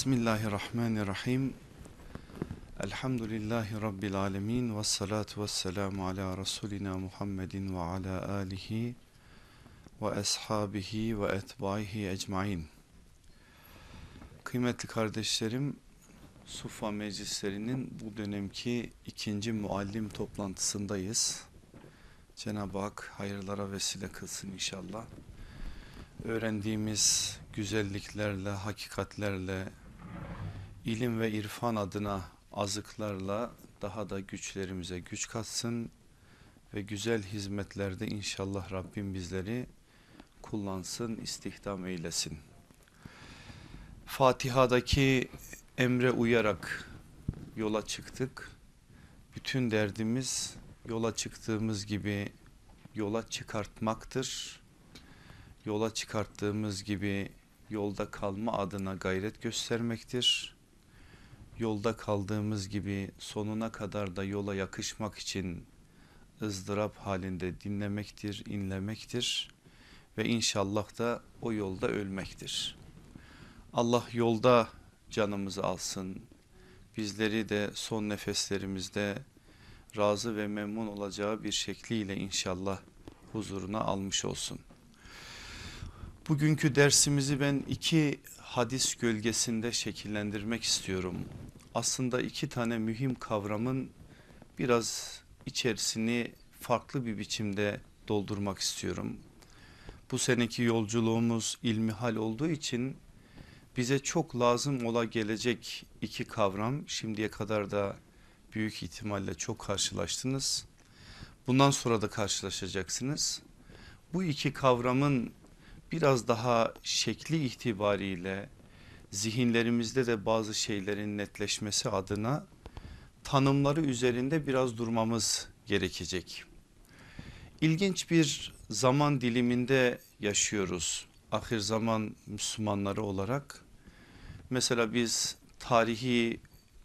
Bismillahirrahmanirrahim. Elhamdülillahi Rabbil alemin ve salatu ve selamu ala Resulina Muhammedin ve ala alihi ve ashabihi ve etbaihi ecmain. Kıymetli kardeşlerim, Sufa meclislerinin bu dönemki ikinci muallim toplantısındayız. Cenab-ı Hak hayırlara vesile kılsın inşallah. Öğrendiğimiz güzelliklerle, hakikatlerle, ilim ve irfan adına azıklarla daha da güçlerimize güç katsın ve güzel hizmetlerde inşallah Rabbim bizleri kullansın, istihdam eylesin. Fatiha'daki emre uyarak yola çıktık. Bütün derdimiz yola çıktığımız gibi yola çıkartmaktır. Yola çıkarttığımız gibi yolda kalma adına gayret göstermektir. Yolda kaldığımız gibi sonuna kadar da yola yakışmak için ızdırap halinde dinlemektir, inlemektir ve inşallah da o yolda ölmektir. Allah yolda canımızı alsın. Bizleri de son nefeslerimizde razı ve memnun olacağı bir şekliyle inşallah huzuruna almış olsun. Bugünkü dersimizi ben iki hadis gölgesinde şekillendirmek istiyorum. Aslında iki tane mühim kavramın biraz içerisini farklı bir biçimde doldurmak istiyorum. Bu seneki yolculuğumuz ilmihal olduğu için bize çok lazım ola gelecek iki kavram şimdiye kadar da büyük ihtimalle çok karşılaştınız. Bundan sonra da karşılaşacaksınız. Bu iki kavramın biraz daha şekli itibariyle zihinlerimizde de bazı şeylerin netleşmesi adına tanımları üzerinde biraz durmamız gerekecek. İlginç bir zaman diliminde yaşıyoruz. Ahir zaman Müslümanları olarak. Mesela biz tarihi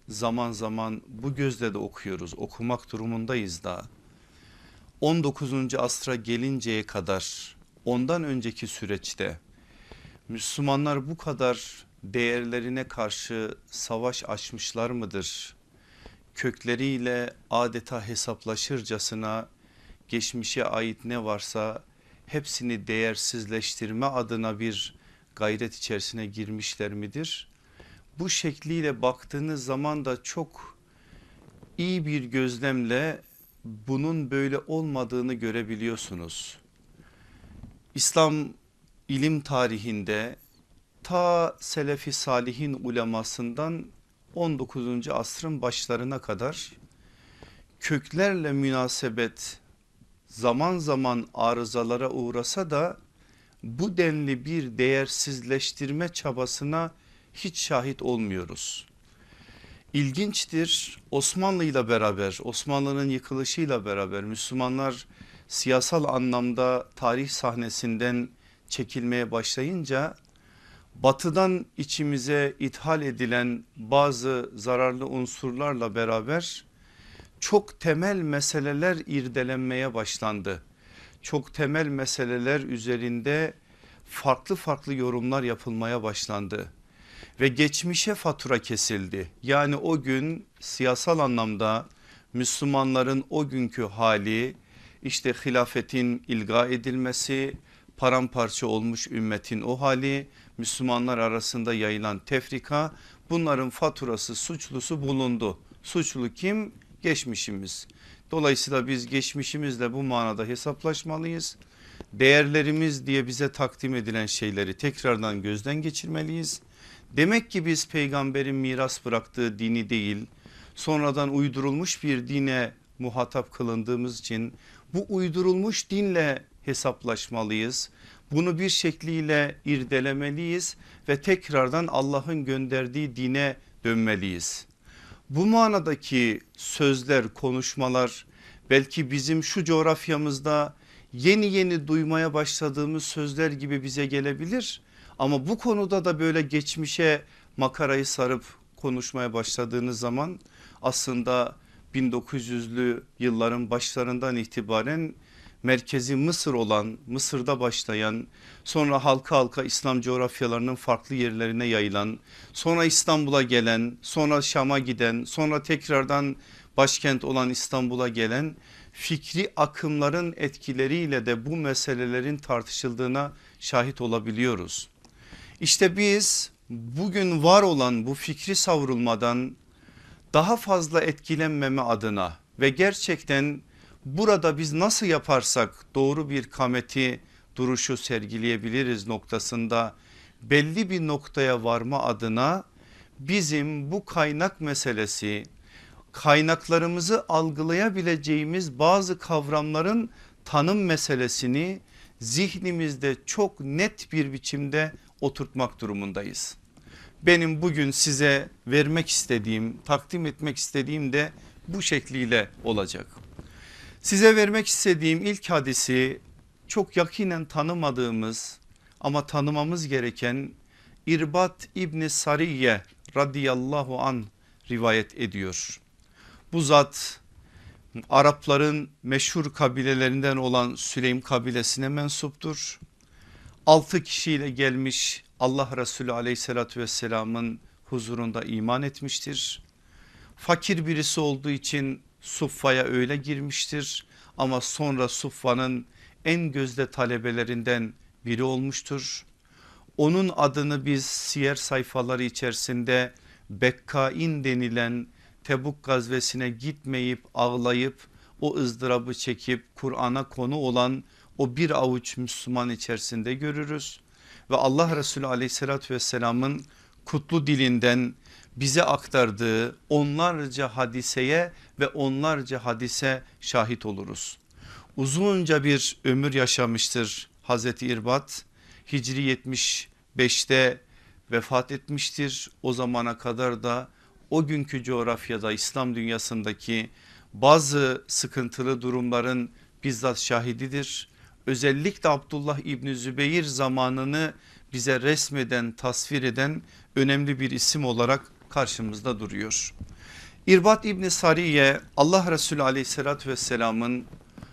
zaman zaman bu gözle de okuyoruz. Okumak durumundayız da. 19. asra gelinceye kadar ondan önceki süreçte Müslümanlar bu kadar değerlerine karşı savaş açmışlar mıdır? Kökleriyle adeta hesaplaşırcasına geçmişe ait ne varsa hepsini değersizleştirme adına bir gayret içerisine girmişler midir? Bu şekliyle baktığınız zaman da çok iyi bir gözlemle bunun böyle olmadığını görebiliyorsunuz. İslam ilim tarihinde ta Selefi Salihin ulemasından 19. asrın başlarına kadar köklerle münasebet zaman zaman arızalara uğrasa da bu denli bir değersizleştirme çabasına hiç şahit olmuyoruz. İlginçtir Osmanlı ile beraber Osmanlı'nın yıkılışıyla beraber Müslümanlar siyasal anlamda tarih sahnesinden çekilmeye başlayınca batıdan içimize ithal edilen bazı zararlı unsurlarla beraber çok temel meseleler irdelenmeye başlandı. Çok temel meseleler üzerinde farklı farklı yorumlar yapılmaya başlandı ve geçmişe fatura kesildi. Yani o gün siyasal anlamda Müslümanların o günkü hali işte hilafetin ilga edilmesi, paramparça olmuş ümmetin o hali, Müslümanlar arasında yayılan tefrika bunların faturası suçlusu bulundu. Suçlu kim? Geçmişimiz. Dolayısıyla biz geçmişimizle bu manada hesaplaşmalıyız. Değerlerimiz diye bize takdim edilen şeyleri tekrardan gözden geçirmeliyiz. Demek ki biz peygamberin miras bıraktığı dini değil sonradan uydurulmuş bir dine muhatap kılındığımız için bu uydurulmuş dinle hesaplaşmalıyız. Bunu bir şekliyle irdelemeliyiz ve tekrardan Allah'ın gönderdiği dine dönmeliyiz. Bu manadaki sözler konuşmalar belki bizim şu coğrafyamızda yeni yeni duymaya başladığımız sözler gibi bize gelebilir. Ama bu konuda da böyle geçmişe makarayı sarıp konuşmaya başladığınız zaman aslında 1900'lü yılların başlarından itibaren merkezi Mısır olan Mısır'da başlayan sonra halka halka İslam coğrafyalarının farklı yerlerine yayılan sonra İstanbul'a gelen sonra Şam'a giden sonra tekrardan başkent olan İstanbul'a gelen fikri akımların etkileriyle de bu meselelerin tartışıldığına şahit olabiliyoruz. İşte biz bugün var olan bu fikri savrulmadan daha fazla etkilenmeme adına ve gerçekten burada biz nasıl yaparsak doğru bir kameti duruşu sergileyebiliriz noktasında belli bir noktaya varma adına bizim bu kaynak meselesi kaynaklarımızı algılayabileceğimiz bazı kavramların tanım meselesini zihnimizde çok net bir biçimde oturtmak durumundayız. Benim bugün size vermek istediğim takdim etmek istediğim de bu şekliyle olacak. Size vermek istediğim ilk hadisi çok yakinen tanımadığımız ama tanımamız gereken İrbat İbni Sariye radıyallahu an rivayet ediyor. Bu zat Arapların meşhur kabilelerinden olan Süleym kabilesine mensuptur. 6 kişiyle gelmiş Allah Resulü aleyhissalatü vesselamın huzurunda iman etmiştir. Fakir birisi olduğu için Suffa'ya öyle girmiştir ama sonra Suffa'nın en gözde talebelerinden biri olmuştur. Onun adını biz siyer sayfaları içerisinde Bekkain denilen Tebuk gazvesine gitmeyip ağlayıp o ızdırabı çekip Kur'an'a konu olan o bir avuç Müslüman içerisinde görürüz. Ve Allah Resulü aleyhissalatü vesselamın kutlu dilinden bize aktardığı onlarca hadiseye ve onlarca hadise şahit oluruz. Uzunca bir ömür yaşamıştır Hazreti İrbat. Hicri 75'te vefat etmiştir. O zamana kadar da o günkü coğrafyada İslam dünyasındaki bazı sıkıntılı durumların bizzat şahididir. Özellikle Abdullah İbni Zübeyir zamanını bize resmeden tasvir eden önemli bir isim olarak karşımızda duruyor. İrbat İbni Sariye Allah Resulü aleyhissalatü vesselamın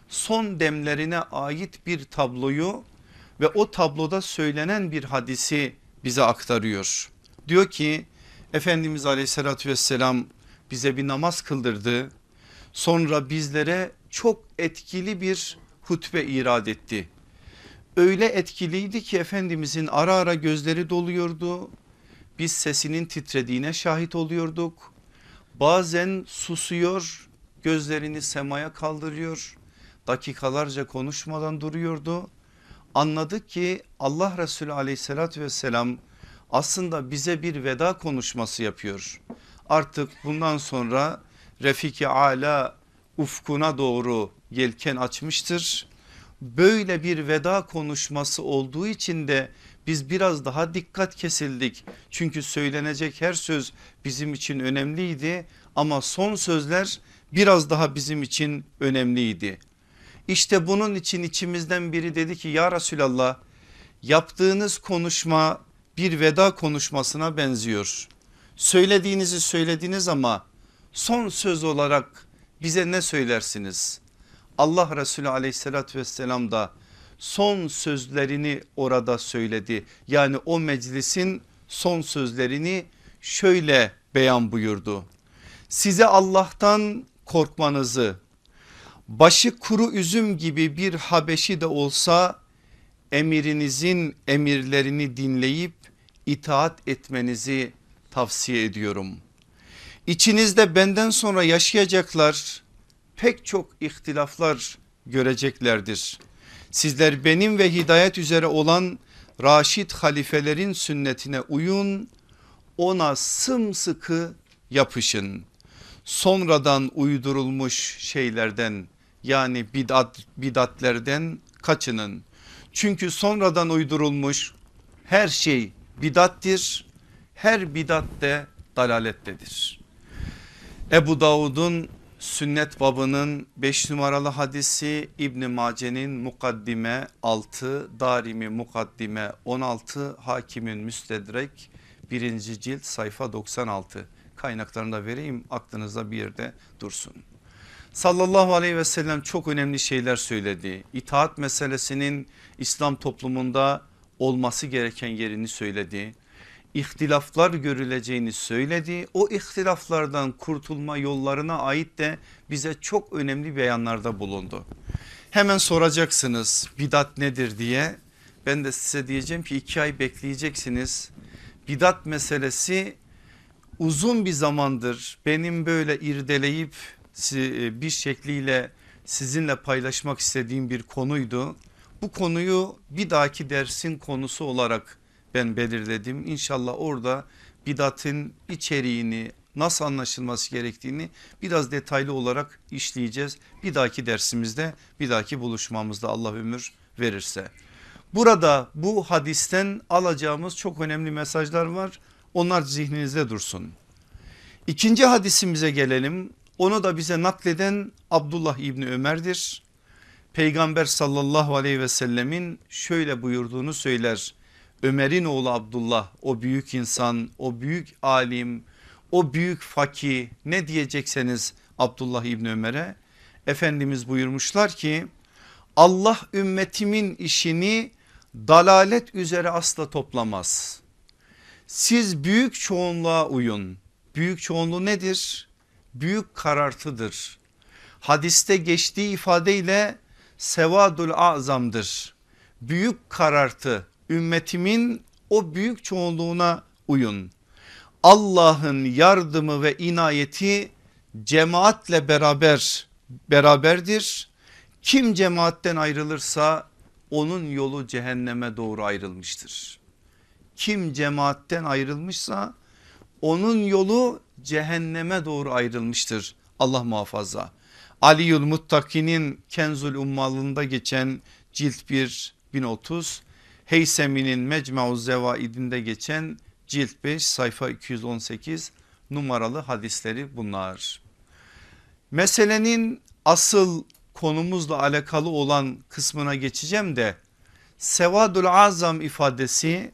son demlerine ait bir tabloyu ve o tabloda söylenen bir hadisi bize aktarıyor. Diyor ki Efendimiz aleyhissalatü vesselam bize bir namaz kıldırdı. Sonra bizlere çok etkili bir hutbe irad etti. Öyle etkiliydi ki Efendimizin ara ara gözleri doluyordu. Biz sesinin titrediğine şahit oluyorduk. Bazen susuyor gözlerini semaya kaldırıyor. Dakikalarca konuşmadan duruyordu. Anladık ki Allah Resulü aleyhissalatü vesselam aslında bize bir veda konuşması yapıyor. Artık bundan sonra Refiki Ala ufkuna doğru yelken açmıştır. Böyle bir veda konuşması olduğu için de biz biraz daha dikkat kesildik. Çünkü söylenecek her söz bizim için önemliydi ama son sözler biraz daha bizim için önemliydi. İşte bunun için içimizden biri dedi ki ya Resulallah yaptığınız konuşma bir veda konuşmasına benziyor. Söylediğinizi söylediniz ama son söz olarak bize ne söylersiniz? Allah Resulü aleyhissalatü vesselam da son sözlerini orada söyledi. Yani o meclisin son sözlerini şöyle beyan buyurdu. Size Allah'tan korkmanızı başı kuru üzüm gibi bir Habeşi de olsa emirinizin emirlerini dinleyip itaat etmenizi tavsiye ediyorum. İçinizde benden sonra yaşayacaklar pek çok ihtilaflar göreceklerdir. Sizler benim ve hidayet üzere olan Raşid halifelerin sünnetine uyun ona sımsıkı yapışın. Sonradan uydurulmuş şeylerden yani bidat, bidatlerden kaçının. Çünkü sonradan uydurulmuş her şey bidattir. Her bidat de dalalettedir. Ebu Davud'un sünnet babının 5 numaralı hadisi İbni Mace'nin mukaddime 6 Darimi mukaddime 16 hakimin müstedrek 1. cilt sayfa 96 kaynaklarını da vereyim aklınızda bir yerde dursun. sallallahu aleyhi ve sellem çok önemli şeyler söyledi. İtaat meselesinin İslam toplumunda olması gereken yerini söyledi. İhtilaflar görüleceğini söyledi. O ihtilaflardan kurtulma yollarına ait de bize çok önemli beyanlarda bulundu. Hemen soracaksınız bidat nedir diye. Ben de size diyeceğim ki iki ay bekleyeceksiniz. Bidat meselesi uzun bir zamandır benim böyle irdeleyip e, bir şekliyle sizinle paylaşmak istediğim bir konuydu. Bu konuyu bir dahaki dersin konusu olarak ben belirledim. İnşallah orada bidatın içeriğini nasıl anlaşılması gerektiğini biraz detaylı olarak işleyeceğiz. Bir dahaki dersimizde bir dahaki buluşmamızda Allah ömür verirse. Burada bu hadisten alacağımız çok önemli mesajlar var. Onlar zihninizde dursun. İkinci hadisimize gelelim. Onu da bize nakleden Abdullah İbni Ömer'dir. Peygamber sallallahu aleyhi ve sellemin şöyle buyurduğunu söyler. Ömer'in oğlu Abdullah o büyük insan o büyük alim o büyük fakih ne diyecekseniz Abdullah İbni Ömer'e Efendimiz buyurmuşlar ki Allah ümmetimin işini dalalet üzere asla toplamaz. Siz büyük çoğunluğa uyun. Büyük çoğunluğu nedir? Büyük karartıdır. Hadiste geçtiği ifadeyle sevadul azamdır. Büyük karartı ümmetimin o büyük çoğunluğuna uyun. Allah'ın yardımı ve inayeti cemaatle beraber beraberdir. Kim cemaatten ayrılırsa onun yolu cehenneme doğru ayrılmıştır. Kim cemaatten ayrılmışsa onun yolu cehenneme doğru ayrılmıştır. Allah muhafaza. Aliyül Muttaki'nin Kenzul Ummalında geçen cilt 1 1030 Heysemi'nin Mecmu'z Zevaidinde geçen cilt 5 sayfa 218 numaralı hadisleri bunlar. Meselenin asıl konumuzla alakalı olan kısmına geçeceğim de Sevadul Azam ifadesi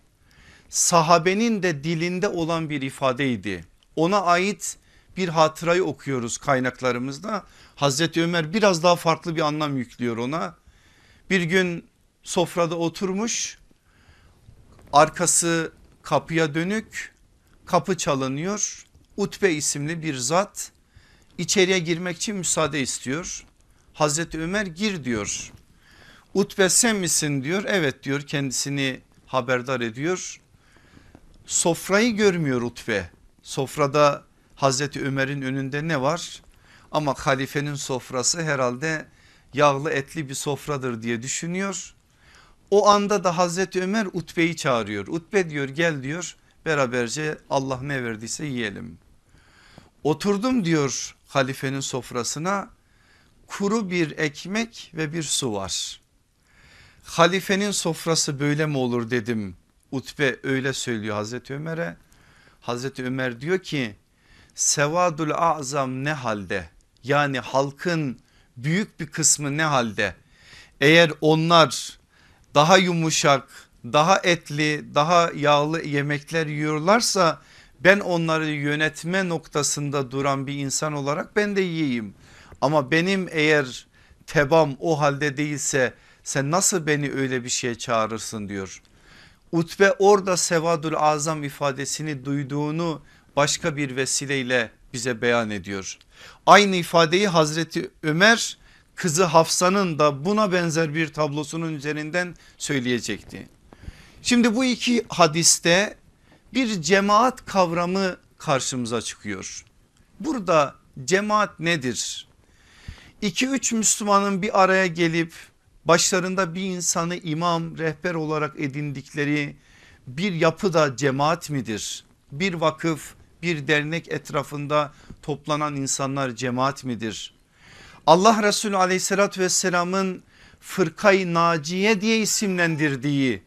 sahabenin de dilinde olan bir ifadeydi. Ona ait bir hatırayı okuyoruz kaynaklarımızda. Hazreti Ömer biraz daha farklı bir anlam yüklüyor ona. Bir gün sofrada oturmuş arkası kapıya dönük kapı çalınıyor. Utbe isimli bir zat içeriye girmek için müsaade istiyor. Hazreti Ömer gir diyor. Utbe sen misin diyor. Evet diyor kendisini haberdar ediyor. Sofrayı görmüyor Utbe. Sofrada Hazreti Ömer'in önünde ne var? Ama halifenin sofrası herhalde yağlı etli bir sofradır diye düşünüyor. O anda da Hazreti Ömer Utbe'yi çağırıyor. Utbe diyor gel diyor beraberce Allah ne verdiyse yiyelim. Oturdum diyor halifenin sofrasına kuru bir ekmek ve bir su var. Halifenin sofrası böyle mi olur dedim. Utbe öyle söylüyor Hazreti Ömer'e. Hazreti Ömer diyor ki sevadul azam ne halde? Yani halkın büyük bir kısmı ne halde? Eğer onlar daha yumuşak, daha etli, daha yağlı yemekler yiyorlarsa ben onları yönetme noktasında duran bir insan olarak ben de yiyeyim. Ama benim eğer tebam o halde değilse sen nasıl beni öyle bir şeye çağırırsın diyor. Utbe orada sevadül azam ifadesini duyduğunu başka bir vesileyle bize beyan ediyor. Aynı ifadeyi Hazreti Ömer kızı Hafsa'nın da buna benzer bir tablosunun üzerinden söyleyecekti. Şimdi bu iki hadiste bir cemaat kavramı karşımıza çıkıyor. Burada cemaat nedir? 2-3 Müslümanın bir araya gelip başlarında bir insanı imam rehber olarak edindikleri bir yapı da cemaat midir? Bir vakıf bir dernek etrafında toplanan insanlar cemaat midir? Allah Resulü aleyhissalatü vesselamın fırkayı naciye diye isimlendirdiği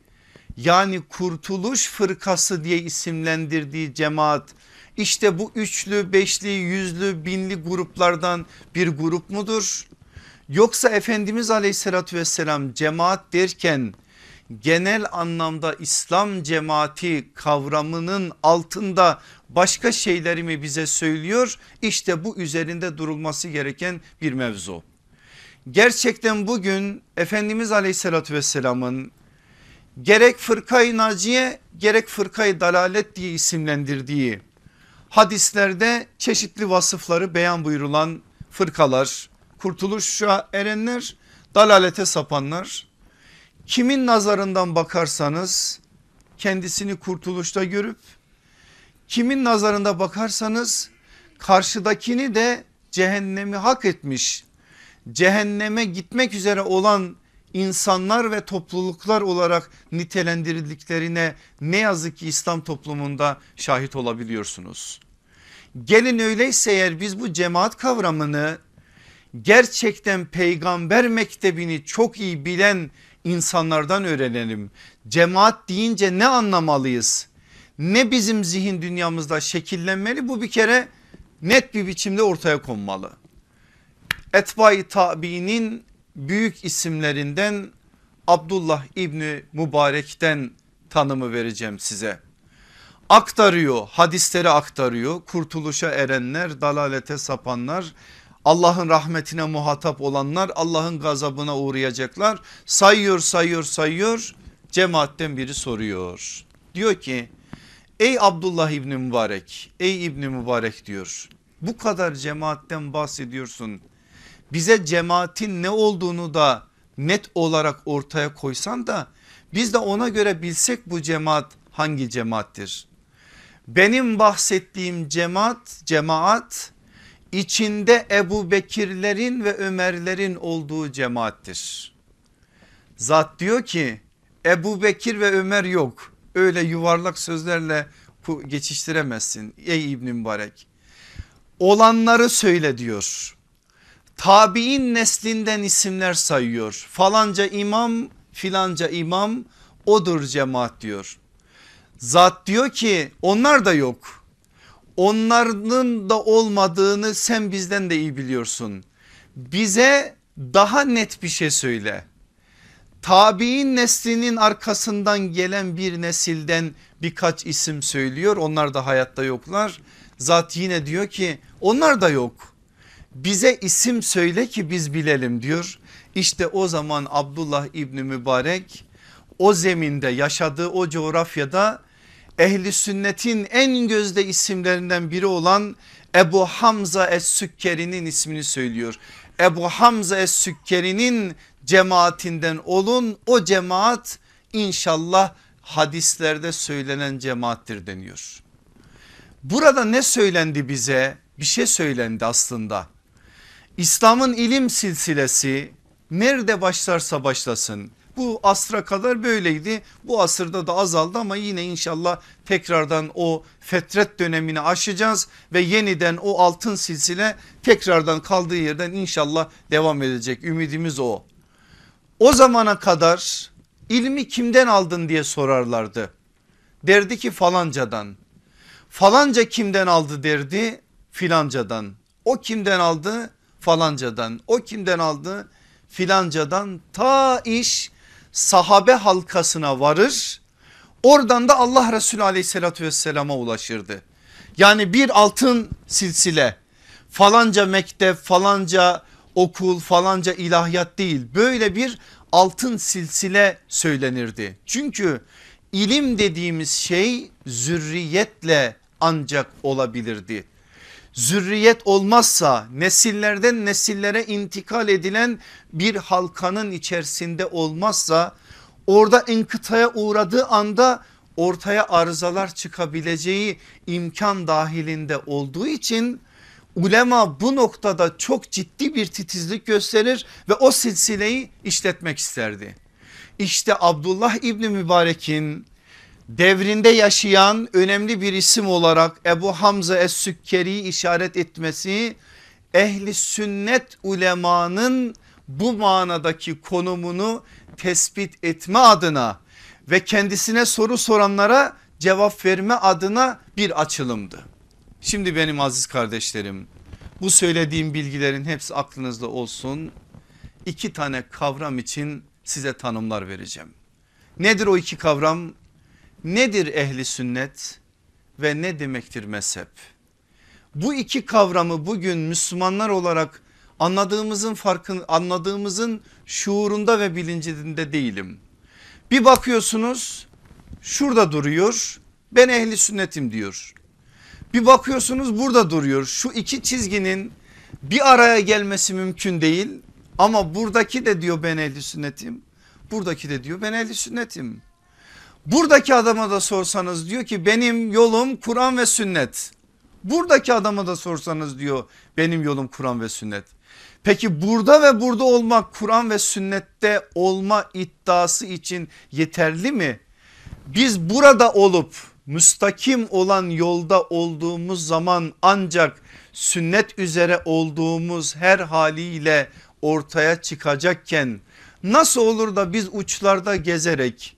yani kurtuluş fırkası diye isimlendirdiği cemaat işte bu üçlü beşli yüzlü binli gruplardan bir grup mudur? Yoksa Efendimiz aleyhissalatü vesselam cemaat derken genel anlamda İslam cemaati kavramının altında başka şeyleri mi bize söylüyor? İşte bu üzerinde durulması gereken bir mevzu. Gerçekten bugün Efendimiz aleyhissalatü vesselamın gerek fırkayı naciye gerek fırkayı dalalet diye isimlendirdiği hadislerde çeşitli vasıfları beyan buyurulan fırkalar, kurtuluşa erenler, dalalete sapanlar. Kimin nazarından bakarsanız kendisini kurtuluşta görüp kimin nazarında bakarsanız karşıdakini de cehennemi hak etmiş cehenneme gitmek üzere olan insanlar ve topluluklar olarak nitelendirildiklerine ne yazık ki İslam toplumunda şahit olabiliyorsunuz. Gelin öyleyse eğer biz bu cemaat kavramını gerçekten peygamber mektebini çok iyi bilen insanlardan öğrenelim. Cemaat deyince ne anlamalıyız? Ne bizim zihin dünyamızda şekillenmeli bu bir kere net bir biçimde ortaya konmalı. Etbai tabiinin büyük isimlerinden Abdullah İbni Mübarek'ten tanımı vereceğim size. Aktarıyor hadisleri aktarıyor kurtuluşa erenler dalalete sapanlar Allah'ın rahmetine muhatap olanlar Allah'ın gazabına uğrayacaklar sayıyor sayıyor sayıyor cemaatten biri soruyor. Diyor ki ey Abdullah İbni Mübarek ey İbni Mübarek diyor bu kadar cemaatten bahsediyorsun bize cemaatin ne olduğunu da net olarak ortaya koysan da biz de ona göre bilsek bu cemaat hangi cemaattir? Benim bahsettiğim cemaat cemaat içinde Ebu Bekirlerin ve Ömerlerin olduğu cemaattir. Zat diyor ki Ebu Bekir ve Ömer yok öyle yuvarlak sözlerle geçiştiremezsin ey İbn Mübarek. Olanları söyle diyor tabi'in neslinden isimler sayıyor. Falanca imam filanca imam odur cemaat diyor. Zat diyor ki onlar da yok. Onların da olmadığını sen bizden de iyi biliyorsun. Bize daha net bir şey söyle. Tabi'in neslinin arkasından gelen bir nesilden birkaç isim söylüyor. Onlar da hayatta yoklar. Zat yine diyor ki onlar da yok bize isim söyle ki biz bilelim diyor. İşte o zaman Abdullah İbni Mübarek o zeminde yaşadığı o coğrafyada ehli sünnetin en gözde isimlerinden biri olan Ebu Hamza Es-Sükkeri'nin ismini söylüyor. Ebu Hamza Es-Sükkeri'nin cemaatinden olun o cemaat inşallah hadislerde söylenen cemaattir deniyor. Burada ne söylendi bize? Bir şey söylendi aslında. İslam'ın ilim silsilesi nerede başlarsa başlasın bu asra kadar böyleydi. Bu asırda da azaldı ama yine inşallah tekrardan o fetret dönemini aşacağız ve yeniden o altın silsile tekrardan kaldığı yerden inşallah devam edecek. Ümidimiz o. O zamana kadar ilmi kimden aldın diye sorarlardı. Derdi ki falancadan. Falanca kimden aldı derdi filancadan. O kimden aldı? falancadan o kimden aldı filancadan ta iş sahabe halkasına varır oradan da Allah Resulü aleyhissalatü vesselama ulaşırdı. Yani bir altın silsile falanca mektep falanca okul falanca ilahiyat değil böyle bir altın silsile söylenirdi. Çünkü ilim dediğimiz şey zürriyetle ancak olabilirdi zürriyet olmazsa nesillerden nesillere intikal edilen bir halkanın içerisinde olmazsa orada inkıtaya uğradığı anda ortaya arızalar çıkabileceği imkan dahilinde olduğu için ulema bu noktada çok ciddi bir titizlik gösterir ve o silsileyi işletmek isterdi. İşte Abdullah İbni Mübarek'in devrinde yaşayan önemli bir isim olarak Ebu Hamza Es-Sükkeri'yi işaret etmesi ehli sünnet ulemanın bu manadaki konumunu tespit etme adına ve kendisine soru soranlara cevap verme adına bir açılımdı. Şimdi benim aziz kardeşlerim bu söylediğim bilgilerin hepsi aklınızda olsun. İki tane kavram için size tanımlar vereceğim. Nedir o iki kavram? nedir ehli sünnet ve ne demektir mezhep? Bu iki kavramı bugün Müslümanlar olarak anladığımızın farkın anladığımızın şuurunda ve bilincinde değilim. Bir bakıyorsunuz şurada duruyor ben ehli sünnetim diyor. Bir bakıyorsunuz burada duruyor şu iki çizginin bir araya gelmesi mümkün değil ama buradaki de diyor ben ehli sünnetim buradaki de diyor ben ehli sünnetim. Buradaki adama da sorsanız diyor ki benim yolum Kur'an ve sünnet. Buradaki adama da sorsanız diyor benim yolum Kur'an ve sünnet. Peki burada ve burada olmak Kur'an ve sünnette olma iddiası için yeterli mi? Biz burada olup müstakim olan yolda olduğumuz zaman ancak sünnet üzere olduğumuz her haliyle ortaya çıkacakken nasıl olur da biz uçlarda gezerek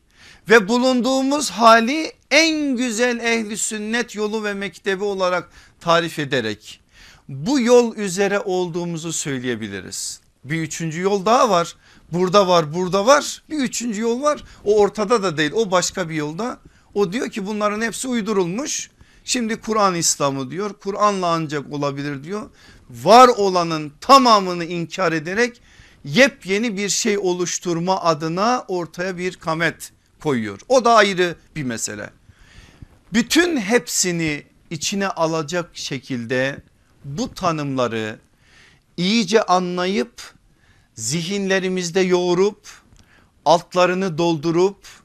ve bulunduğumuz hali en güzel ehli sünnet yolu ve mektebi olarak tarif ederek bu yol üzere olduğumuzu söyleyebiliriz. Bir üçüncü yol daha var. Burada var burada var bir üçüncü yol var. O ortada da değil o başka bir yolda. O diyor ki bunların hepsi uydurulmuş. Şimdi Kur'an İslam'ı diyor Kur'an'la ancak olabilir diyor. Var olanın tamamını inkar ederek yepyeni bir şey oluşturma adına ortaya bir kamet koyuyor. O da ayrı bir mesele. Bütün hepsini içine alacak şekilde bu tanımları iyice anlayıp zihinlerimizde yoğurup altlarını doldurup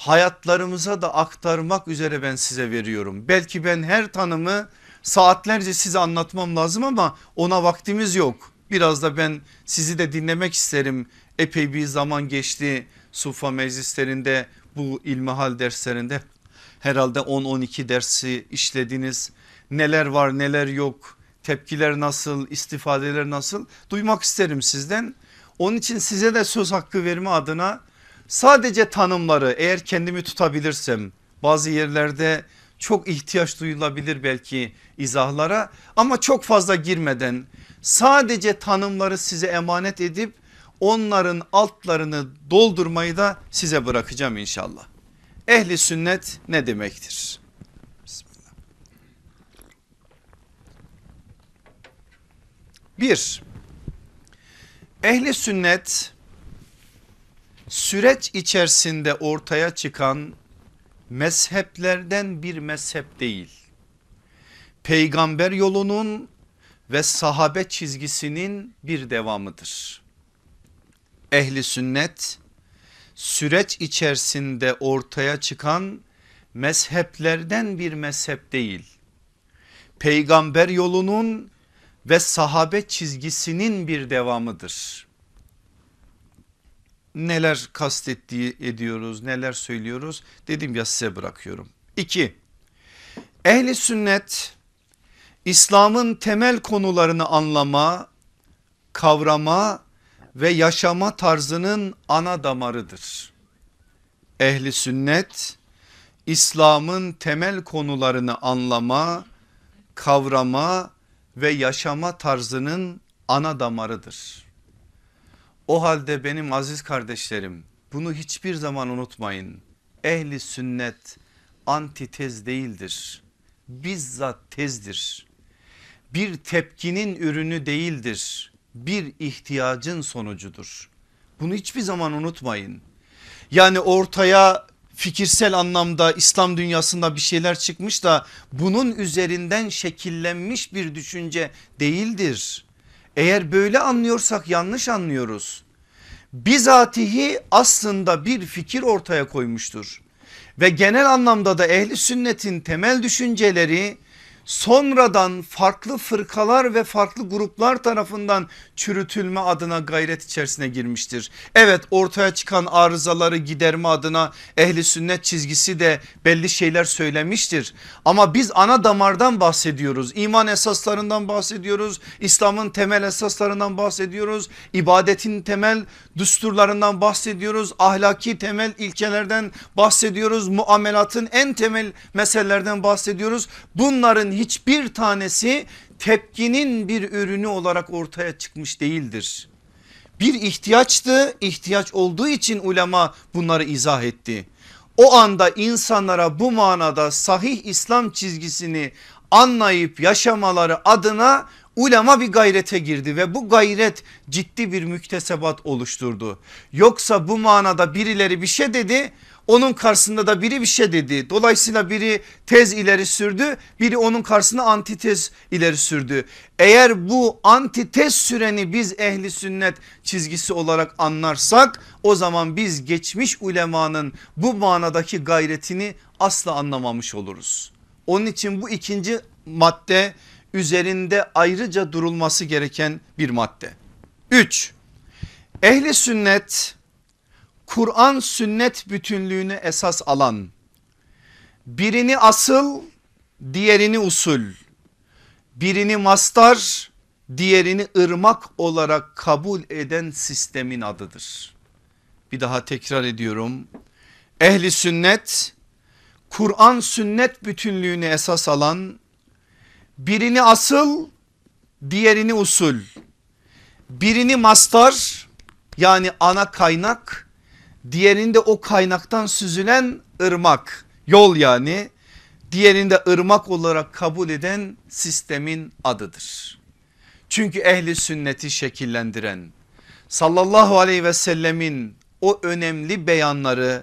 hayatlarımıza da aktarmak üzere ben size veriyorum. Belki ben her tanımı saatlerce size anlatmam lazım ama ona vaktimiz yok. Biraz da ben sizi de dinlemek isterim. Epey bir zaman geçti Sufa meclislerinde bu ilmihal derslerinde herhalde 10-12 dersi işlediniz. Neler var neler yok tepkiler nasıl istifadeler nasıl duymak isterim sizden. Onun için size de söz hakkı verme adına sadece tanımları eğer kendimi tutabilirsem bazı yerlerde çok ihtiyaç duyulabilir belki izahlara ama çok fazla girmeden sadece tanımları size emanet edip onların altlarını doldurmayı da size bırakacağım inşallah. Ehli sünnet ne demektir? Bismillah. Bir, ehli sünnet süreç içerisinde ortaya çıkan mezheplerden bir mezhep değil. Peygamber yolunun ve sahabe çizgisinin bir devamıdır. Ehli sünnet süreç içerisinde ortaya çıkan mezheplerden bir mezhep değil. Peygamber yolunun ve sahabe çizgisinin bir devamıdır. Neler kastettiği ediyoruz neler söylüyoruz dedim ya size bırakıyorum. İki ehli sünnet İslam'ın temel konularını anlama, kavrama ve yaşama tarzının ana damarıdır. Ehli sünnet İslam'ın temel konularını anlama, kavrama ve yaşama tarzının ana damarıdır. O halde benim aziz kardeşlerim bunu hiçbir zaman unutmayın. Ehli sünnet antitez değildir. Bizzat tezdir. Bir tepkinin ürünü değildir. Bir ihtiyacın sonucudur. Bunu hiçbir zaman unutmayın. Yani ortaya fikirsel anlamda İslam dünyasında bir şeyler çıkmış da bunun üzerinden şekillenmiş bir düşünce değildir. Eğer böyle anlıyorsak yanlış anlıyoruz. Bizatihi aslında bir fikir ortaya koymuştur. Ve genel anlamda da ehli sünnetin temel düşünceleri sonradan farklı fırkalar ve farklı gruplar tarafından çürütülme adına gayret içerisine girmiştir. Evet ortaya çıkan arızaları giderme adına ehli sünnet çizgisi de belli şeyler söylemiştir. Ama biz ana damardan bahsediyoruz. İman esaslarından bahsediyoruz. İslam'ın temel esaslarından bahsediyoruz. İbadetin temel düsturlarından bahsediyoruz. Ahlaki temel ilkelerden bahsediyoruz. Muamelatın en temel meselelerden bahsediyoruz. Bunların hiçbir tanesi tepkinin bir ürünü olarak ortaya çıkmış değildir. Bir ihtiyaçtı ihtiyaç olduğu için ulema bunları izah etti. o anda insanlara bu manada sahih İslam çizgisini anlayıp yaşamaları adına ulema bir gayrete girdi ve bu gayret ciddi bir müktesebat oluşturdu. Yoksa bu manada birileri bir şey dedi onun karşısında da biri bir şey dedi. Dolayısıyla biri tez ileri sürdü biri onun karşısında antitez ileri sürdü. Eğer bu antitez süreni biz ehli sünnet çizgisi olarak anlarsak o zaman biz geçmiş ulemanın bu manadaki gayretini asla anlamamış oluruz. Onun için bu ikinci madde üzerinde ayrıca durulması gereken bir madde. 3. Ehli sünnet Kur'an sünnet bütünlüğünü esas alan birini asıl diğerini usul birini mastar diğerini ırmak olarak kabul eden sistemin adıdır. Bir daha tekrar ediyorum. Ehli sünnet Kur'an sünnet bütünlüğünü esas alan birini asıl diğerini usul birini mastar yani ana kaynak diğerinde o kaynaktan süzülen ırmak yol yani diğerinde ırmak olarak kabul eden sistemin adıdır. Çünkü ehli sünneti şekillendiren sallallahu aleyhi ve sellemin o önemli beyanları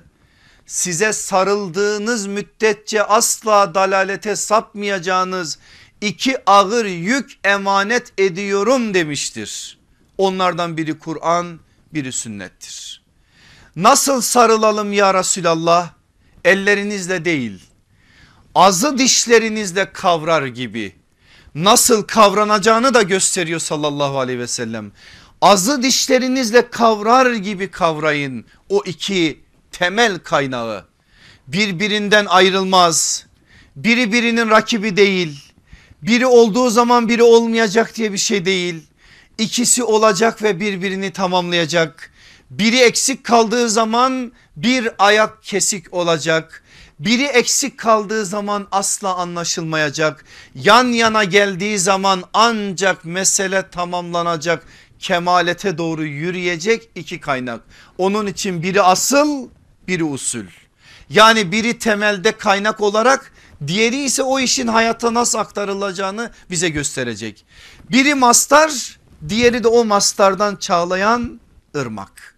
size sarıldığınız müddetçe asla dalalete sapmayacağınız iki ağır yük emanet ediyorum demiştir. Onlardan biri Kur'an biri sünnettir. Nasıl sarılalım ya Resulallah? Ellerinizle değil azı dişlerinizle kavrar gibi. Nasıl kavranacağını da gösteriyor sallallahu aleyhi ve sellem. Azı dişlerinizle kavrar gibi kavrayın o iki temel kaynağı. Birbirinden ayrılmaz biri birinin rakibi değil. Biri olduğu zaman biri olmayacak diye bir şey değil. İkisi olacak ve birbirini tamamlayacak biri eksik kaldığı zaman bir ayak kesik olacak. Biri eksik kaldığı zaman asla anlaşılmayacak. Yan yana geldiği zaman ancak mesele tamamlanacak. Kemalete doğru yürüyecek iki kaynak. Onun için biri asıl biri usul. Yani biri temelde kaynak olarak diğeri ise o işin hayata nasıl aktarılacağını bize gösterecek. Biri mastar diğeri de o mastardan çağlayan ırmak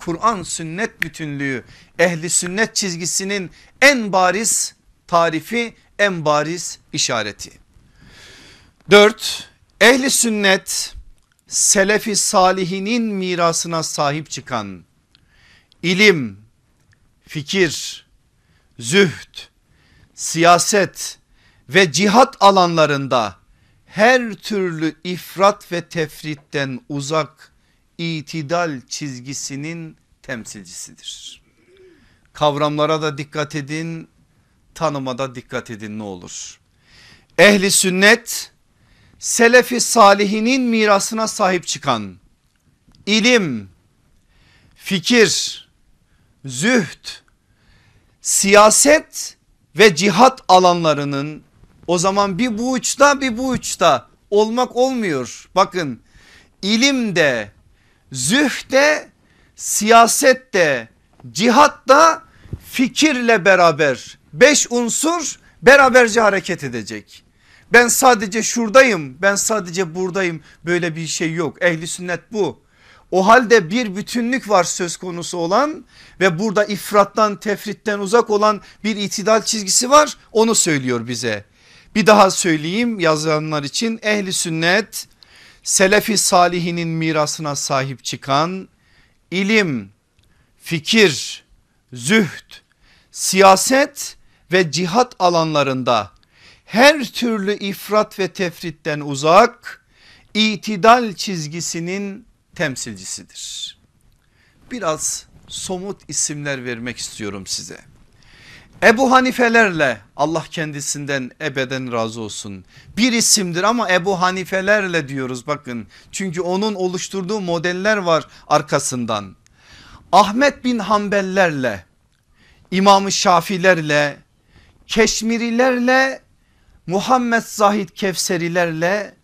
Kur'an sünnet bütünlüğü ehli sünnet çizgisinin en bariz tarifi en bariz işareti. Dört ehli sünnet selefi salihinin mirasına sahip çıkan ilim, fikir, zühd, siyaset ve cihat alanlarında her türlü ifrat ve tefritten uzak itidal çizgisinin temsilcisidir. Kavramlara da dikkat edin tanımada dikkat edin ne olur. Ehli sünnet selefi salihinin mirasına sahip çıkan ilim, fikir, zühd, siyaset ve cihat alanlarının o zaman bir bu uçta bir bu uçta olmak olmuyor. Bakın ilimde, zühde, siyasette, cihatta fikirle beraber beş unsur beraberce hareket edecek. Ben sadece şuradayım ben sadece buradayım böyle bir şey yok ehli sünnet bu. O halde bir bütünlük var söz konusu olan ve burada ifrattan tefritten uzak olan bir itidal çizgisi var onu söylüyor bize. Bir daha söyleyeyim yazanlar için ehli sünnet selefi salihinin mirasına sahip çıkan ilim, fikir, zühd, siyaset ve cihat alanlarında her türlü ifrat ve tefritten uzak itidal çizgisinin temsilcisidir. Biraz somut isimler vermek istiyorum size. Ebu Hanifelerle Allah kendisinden ebeden razı olsun. Bir isimdir ama Ebu Hanifelerle diyoruz bakın. Çünkü onun oluşturduğu modeller var arkasından. Ahmet bin Hanbellerle, İmam-ı Şafilerle, Keşmirilerle, Muhammed Zahid Kevserilerle,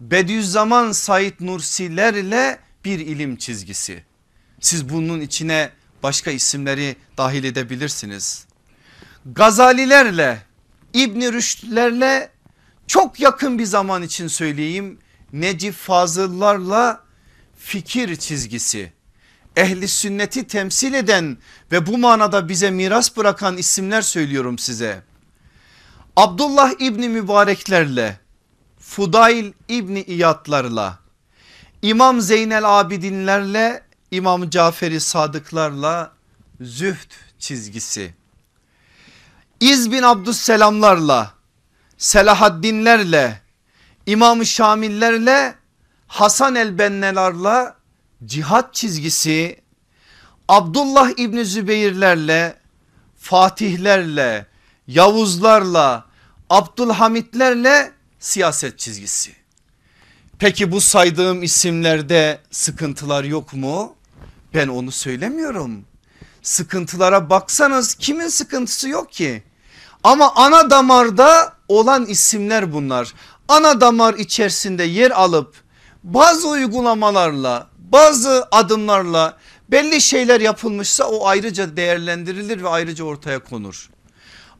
Bediüzzaman Said Nursilerle bir ilim çizgisi. Siz bunun içine başka isimleri dahil edebilirsiniz. Gazalilerle İbni Rüştlerle çok yakın bir zaman için söyleyeyim Necip Fazıllarla fikir çizgisi ehli sünneti temsil eden ve bu manada bize miras bırakan isimler söylüyorum size. Abdullah İbni Mübareklerle Fudail İbni İyatlarla İmam Zeynel Abidinlerle İmam Caferi Sadıklarla zühd çizgisi. İz bin Abdüsselamlarla Selahaddinlerle İmam Şamillerle Hasan el Bennelarla cihat çizgisi Abdullah İbni Zübeyirlerle Fatihlerle Yavuzlarla Abdülhamitlerle siyaset çizgisi. Peki bu saydığım isimlerde sıkıntılar yok mu? Ben onu söylemiyorum. Sıkıntılara baksanız kimin sıkıntısı yok ki? Ama ana damarda olan isimler bunlar. Ana damar içerisinde yer alıp bazı uygulamalarla bazı adımlarla belli şeyler yapılmışsa o ayrıca değerlendirilir ve ayrıca ortaya konur.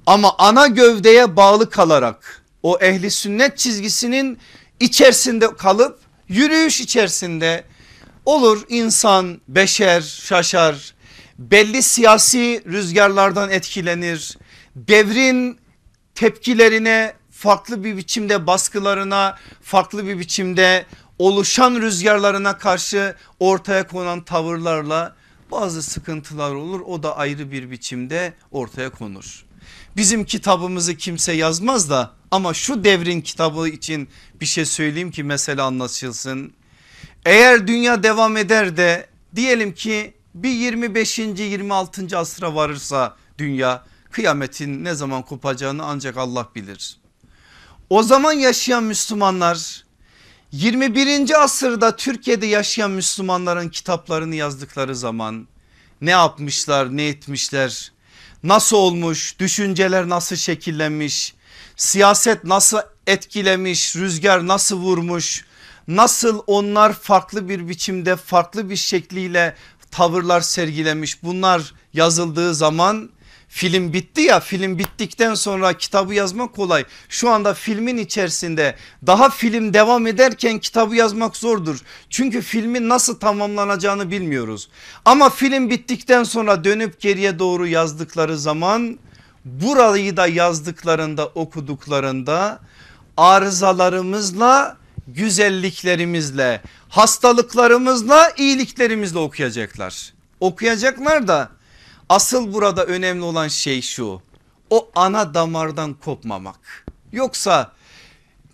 Ama ana gövdeye bağlı kalarak o ehli sünnet çizgisinin içerisinde kalıp yürüyüş içerisinde olur insan beşer şaşar belli siyasi rüzgarlardan etkilenir devrin tepkilerine farklı bir biçimde baskılarına farklı bir biçimde oluşan rüzgarlarına karşı ortaya konan tavırlarla bazı sıkıntılar olur o da ayrı bir biçimde ortaya konur. Bizim kitabımızı kimse yazmaz da ama şu devrin kitabı için bir şey söyleyeyim ki mesele anlaşılsın. Eğer dünya devam eder de diyelim ki bir 25. 26. asra varırsa dünya kıyametin ne zaman kopacağını ancak Allah bilir. O zaman yaşayan Müslümanlar 21. asırda Türkiye'de yaşayan Müslümanların kitaplarını yazdıkları zaman ne yapmışlar ne etmişler nasıl olmuş düşünceler nasıl şekillenmiş siyaset nasıl etkilemiş rüzgar nasıl vurmuş nasıl onlar farklı bir biçimde farklı bir şekliyle tavırlar sergilemiş bunlar yazıldığı zaman Film bitti ya film bittikten sonra kitabı yazmak kolay. Şu anda filmin içerisinde daha film devam ederken kitabı yazmak zordur. Çünkü filmin nasıl tamamlanacağını bilmiyoruz. Ama film bittikten sonra dönüp geriye doğru yazdıkları zaman burayı da yazdıklarında okuduklarında arızalarımızla güzelliklerimizle hastalıklarımızla iyiliklerimizle okuyacaklar. Okuyacaklar da Asıl burada önemli olan şey şu o ana damardan kopmamak. Yoksa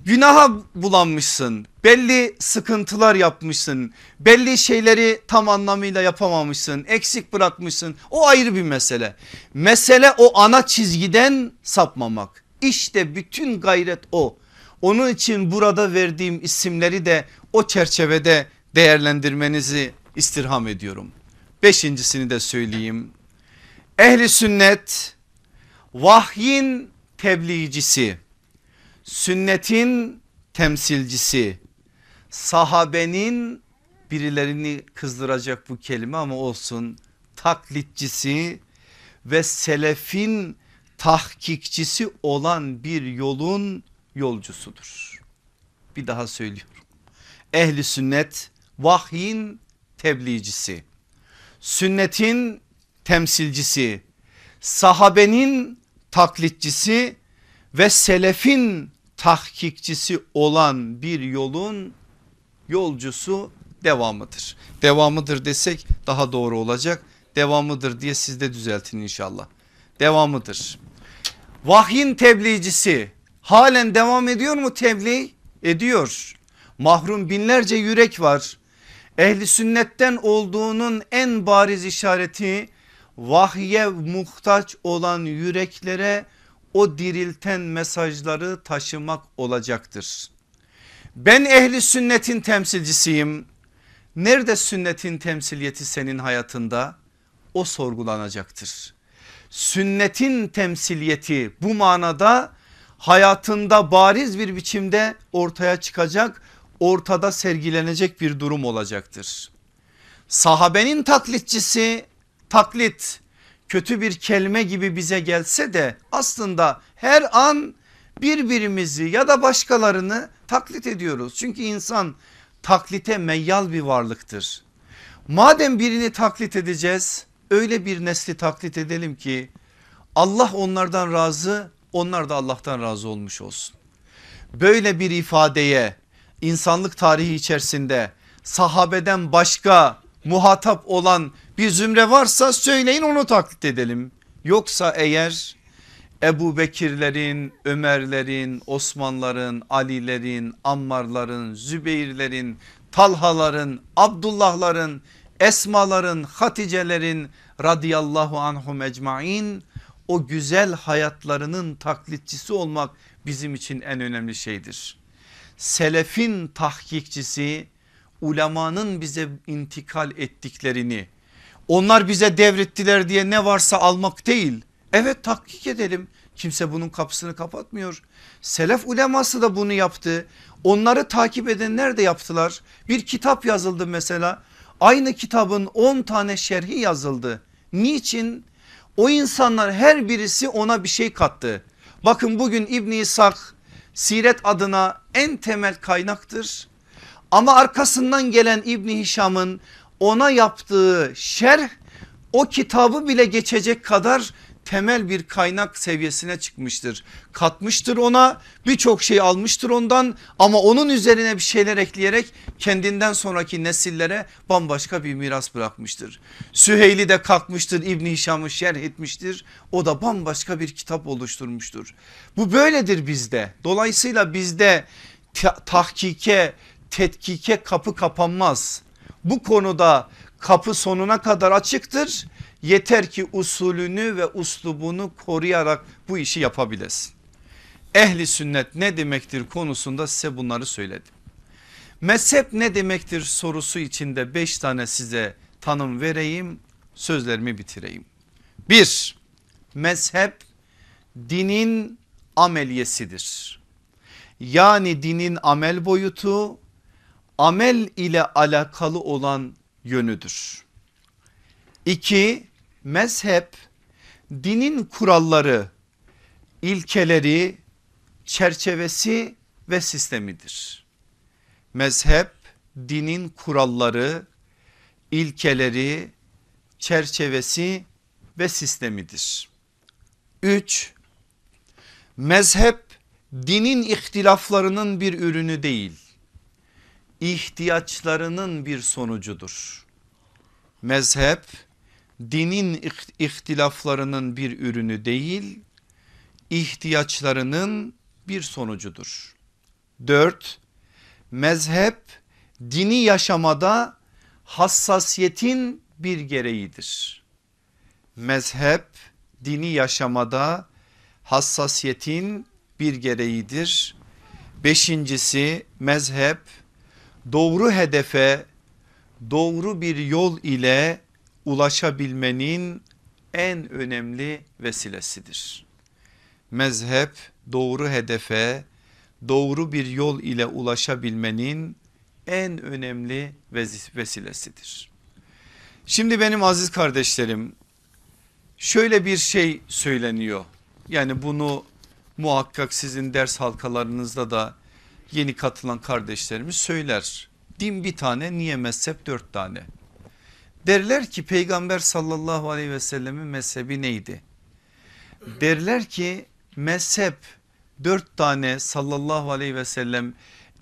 günaha bulanmışsın belli sıkıntılar yapmışsın belli şeyleri tam anlamıyla yapamamışsın eksik bırakmışsın o ayrı bir mesele. Mesele o ana çizgiden sapmamak işte bütün gayret o. Onun için burada verdiğim isimleri de o çerçevede değerlendirmenizi istirham ediyorum. Beşincisini de söyleyeyim ehli sünnet vahyin tebliğcisi, sünnetin temsilcisi, sahabenin birilerini kızdıracak bu kelime ama olsun taklitçisi ve selefin tahkikçisi olan bir yolun yolcusudur. Bir daha söylüyorum. Ehli sünnet vahyin tebliğcisi, sünnetin temsilcisi, sahabenin taklitçisi ve selefin tahkikçisi olan bir yolun yolcusu devamıdır. Devamıdır desek daha doğru olacak. Devamıdır diye siz de düzeltin inşallah. Devamıdır. Vahyin tebliğcisi halen devam ediyor mu tebliğ? Ediyor. Mahrum binlerce yürek var. Ehli sünnetten olduğunun en bariz işareti vahye muhtaç olan yüreklere o dirilten mesajları taşımak olacaktır. Ben ehli sünnetin temsilcisiyim. Nerede sünnetin temsiliyeti senin hayatında? O sorgulanacaktır. Sünnetin temsiliyeti bu manada hayatında bariz bir biçimde ortaya çıkacak, ortada sergilenecek bir durum olacaktır. Sahabenin taklitçisi taklit kötü bir kelime gibi bize gelse de aslında her an birbirimizi ya da başkalarını taklit ediyoruz. Çünkü insan taklite meyyal bir varlıktır. Madem birini taklit edeceğiz öyle bir nesli taklit edelim ki Allah onlardan razı onlar da Allah'tan razı olmuş olsun. Böyle bir ifadeye insanlık tarihi içerisinde sahabeden başka muhatap olan bir zümre varsa söyleyin onu taklit edelim. Yoksa eğer Ebu Bekirlerin, Ömerlerin, Osmanların, Alilerin, Ammarların, Zübeyirlerin, Talhaların, Abdullahların, Esmaların, Haticelerin radıyallahu anhum ecmain o güzel hayatlarının taklitçisi olmak bizim için en önemli şeydir. Selefin tahkikçisi ulemanın bize intikal ettiklerini onlar bize devrettiler diye ne varsa almak değil. Evet tahkik edelim kimse bunun kapısını kapatmıyor. Selef uleması da bunu yaptı. Onları takip edenler de yaptılar. Bir kitap yazıldı mesela aynı kitabın 10 tane şerhi yazıldı. Niçin? O insanlar her birisi ona bir şey kattı. Bakın bugün İbn İshak siret adına en temel kaynaktır. Ama arkasından gelen İbni Hişam'ın ona yaptığı şerh o kitabı bile geçecek kadar temel bir kaynak seviyesine çıkmıştır. Katmıştır ona birçok şey almıştır ondan ama onun üzerine bir şeyler ekleyerek kendinden sonraki nesillere bambaşka bir miras bırakmıştır. Süheyli de kalkmıştır İbn Hişam'ı şerh etmiştir. O da bambaşka bir kitap oluşturmuştur. Bu böyledir bizde. Dolayısıyla bizde tahkike, tetkike kapı kapanmaz. Bu konuda kapı sonuna kadar açıktır. Yeter ki usulünü ve uslubunu koruyarak bu işi yapabilesin. Ehli sünnet ne demektir konusunda size bunları söyledim. Mezhep ne demektir sorusu içinde beş tane size tanım vereyim sözlerimi bitireyim. Bir mezhep dinin ameliyesidir. Yani dinin amel boyutu amel ile alakalı olan yönüdür. İki mezhep dinin kuralları, ilkeleri, çerçevesi ve sistemidir. Mezhep dinin kuralları, ilkeleri, çerçevesi ve sistemidir. Üç, mezhep dinin ihtilaflarının bir ürünü değil, ihtiyaçlarının bir sonucudur. Mezhep dinin ihtilaflarının bir ürünü değil ihtiyaçlarının bir sonucudur. Dört mezhep dini yaşamada hassasiyetin bir gereğidir. Mezhep dini yaşamada hassasiyetin bir gereğidir. Beşincisi mezhep doğru hedefe doğru bir yol ile ulaşabilmenin en önemli vesilesidir. Mezhep doğru hedefe doğru bir yol ile ulaşabilmenin en önemli vesilesidir. Şimdi benim aziz kardeşlerim şöyle bir şey söyleniyor. Yani bunu muhakkak sizin ders halkalarınızda da yeni katılan kardeşlerimiz söyler. Din bir tane niye mezhep dört tane? Derler ki peygamber sallallahu aleyhi ve sellemin mezhebi neydi? Derler ki mezhep dört tane sallallahu aleyhi ve sellem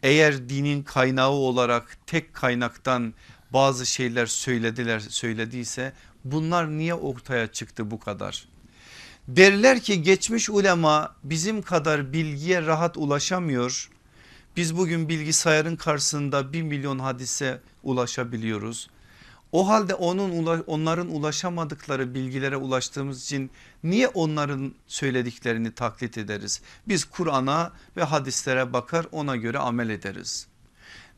eğer dinin kaynağı olarak tek kaynaktan bazı şeyler söylediler söylediyse bunlar niye ortaya çıktı bu kadar? Derler ki geçmiş ulema bizim kadar bilgiye rahat ulaşamıyor. Biz bugün bilgisayarın karşısında bir milyon hadise ulaşabiliyoruz. O halde onun onların ulaşamadıkları bilgilere ulaştığımız için niye onların söylediklerini taklit ederiz? Biz Kur'an'a ve hadislere bakar ona göre amel ederiz.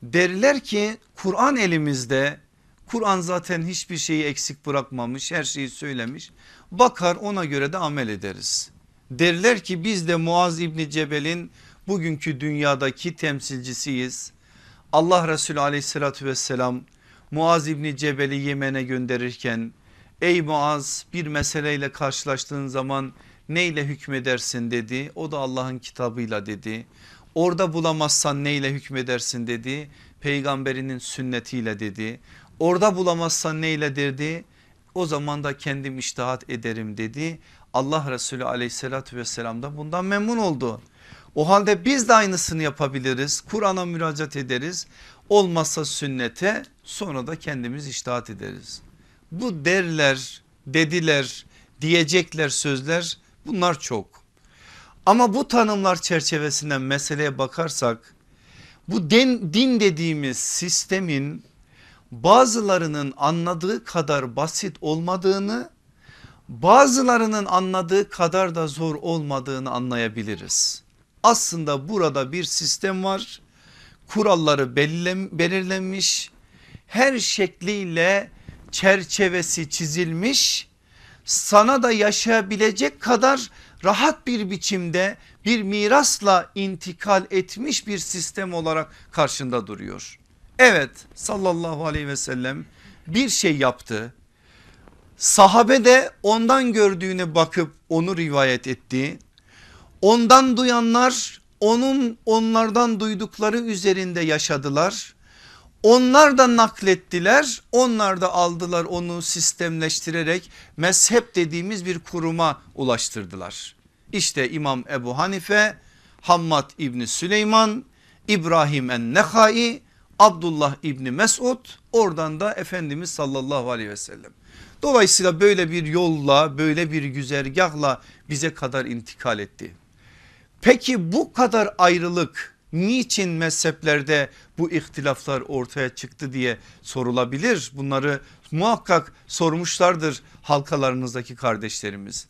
Derler ki Kur'an elimizde Kur'an zaten hiçbir şeyi eksik bırakmamış her şeyi söylemiş bakar ona göre de amel ederiz. Derler ki biz de Muaz İbni Cebel'in bugünkü dünyadaki temsilcisiyiz. Allah Resulü aleyhissalatü vesselam Muaz İbni Cebel'i Yemen'e gönderirken ey Muaz bir meseleyle karşılaştığın zaman neyle hükmedersin dedi. O da Allah'ın kitabıyla dedi. Orada bulamazsan neyle hükmedersin dedi. Peygamberinin sünnetiyle dedi. Orada bulamazsan neyle dedi. O zaman da kendim iştihat ederim dedi. Allah Resulü aleyhissalatü vesselam da bundan memnun oldu. O halde biz de aynısını yapabiliriz. Kur'an'a müracaat ederiz. Olmazsa sünnete sonra da kendimiz iştihat ederiz. Bu derler, dediler, diyecekler sözler bunlar çok. Ama bu tanımlar çerçevesinden meseleye bakarsak bu din, din dediğimiz sistemin bazılarının anladığı kadar basit olmadığını bazılarının anladığı kadar da zor olmadığını anlayabiliriz. Aslında burada bir sistem var kuralları belirlenmiş her şekliyle çerçevesi çizilmiş sana da yaşayabilecek kadar rahat bir biçimde bir mirasla intikal etmiş bir sistem olarak karşında duruyor. Evet sallallahu aleyhi ve sellem bir şey yaptı. Sahabe de ondan gördüğüne bakıp onu rivayet etti. Ondan duyanlar onun onlardan duydukları üzerinde yaşadılar. Onlar da naklettiler onlar da aldılar onu sistemleştirerek mezhep dediğimiz bir kuruma ulaştırdılar. İşte İmam Ebu Hanife, Hammad İbni Süleyman, İbrahim en-Nehai, Abdullah İbni Mesud oradan da Efendimiz sallallahu aleyhi ve sellem. Dolayısıyla böyle bir yolla böyle bir güzergahla bize kadar intikal etti. Peki bu kadar ayrılık niçin mezheplerde bu ihtilaflar ortaya çıktı diye sorulabilir. Bunları muhakkak sormuşlardır halkalarınızdaki kardeşlerimiz.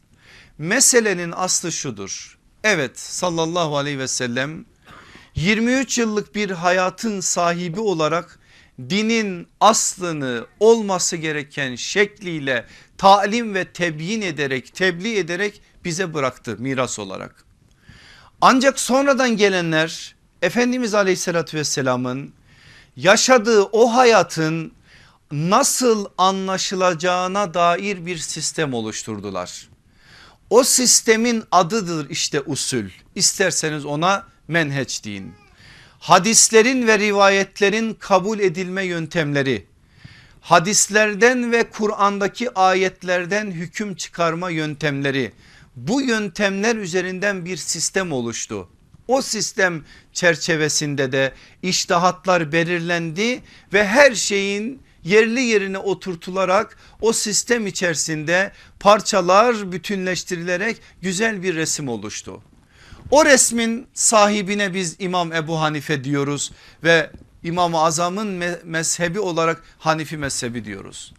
Meselenin aslı şudur. Evet sallallahu aleyhi ve sellem 23 yıllık bir hayatın sahibi olarak dinin aslını olması gereken şekliyle talim ve tebyin ederek tebliğ ederek bize bıraktı miras olarak. Ancak sonradan gelenler Efendimiz aleyhissalatü vesselamın yaşadığı o hayatın nasıl anlaşılacağına dair bir sistem oluşturdular. O sistemin adıdır işte usul isterseniz ona menheç deyin. Hadislerin ve rivayetlerin kabul edilme yöntemleri hadislerden ve Kur'an'daki ayetlerden hüküm çıkarma yöntemleri bu yöntemler üzerinden bir sistem oluştu. O sistem çerçevesinde de iştahatlar belirlendi ve her şeyin yerli yerine oturtularak o sistem içerisinde parçalar bütünleştirilerek güzel bir resim oluştu. O resmin sahibine biz İmam Ebu Hanife diyoruz ve İmam-ı Azam'ın mezhebi olarak Hanifi mezhebi diyoruz.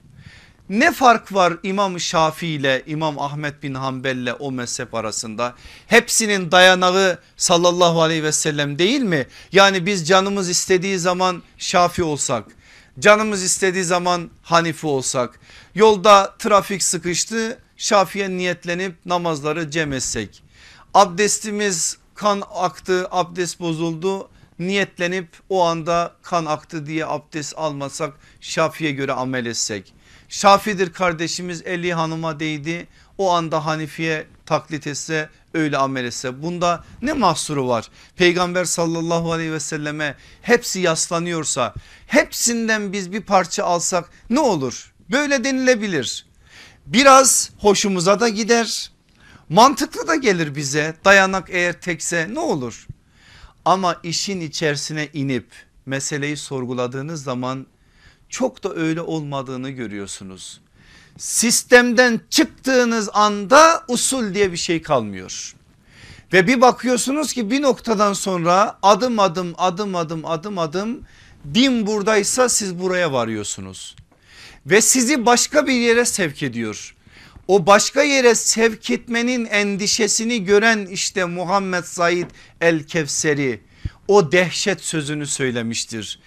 Ne fark var İmam Şafii ile İmam Ahmet bin Hanbel ile o mezhep arasında? Hepsinin dayanağı sallallahu aleyhi ve sellem değil mi? Yani biz canımız istediği zaman Şafi olsak, canımız istediği zaman Hanifi olsak, yolda trafik sıkıştı Şafi'ye niyetlenip namazları cem etsek, abdestimiz kan aktı abdest bozuldu niyetlenip o anda kan aktı diye abdest almasak Şafi'ye göre amel etsek Şafidir kardeşimiz Eli Hanım'a değdi o anda Hanifi'ye taklit etse öyle amel etse bunda ne mahsuru var? Peygamber sallallahu aleyhi ve selleme hepsi yaslanıyorsa hepsinden biz bir parça alsak ne olur? Böyle denilebilir. Biraz hoşumuza da gider. Mantıklı da gelir bize dayanak eğer tekse ne olur? Ama işin içerisine inip meseleyi sorguladığınız zaman çok da öyle olmadığını görüyorsunuz. Sistemden çıktığınız anda usul diye bir şey kalmıyor. Ve bir bakıyorsunuz ki bir noktadan sonra adım adım adım adım adım adım din buradaysa siz buraya varıyorsunuz. Ve sizi başka bir yere sevk ediyor. O başka yere sevk etmenin endişesini gören işte Muhammed Said el Kevseri o dehşet sözünü söylemiştir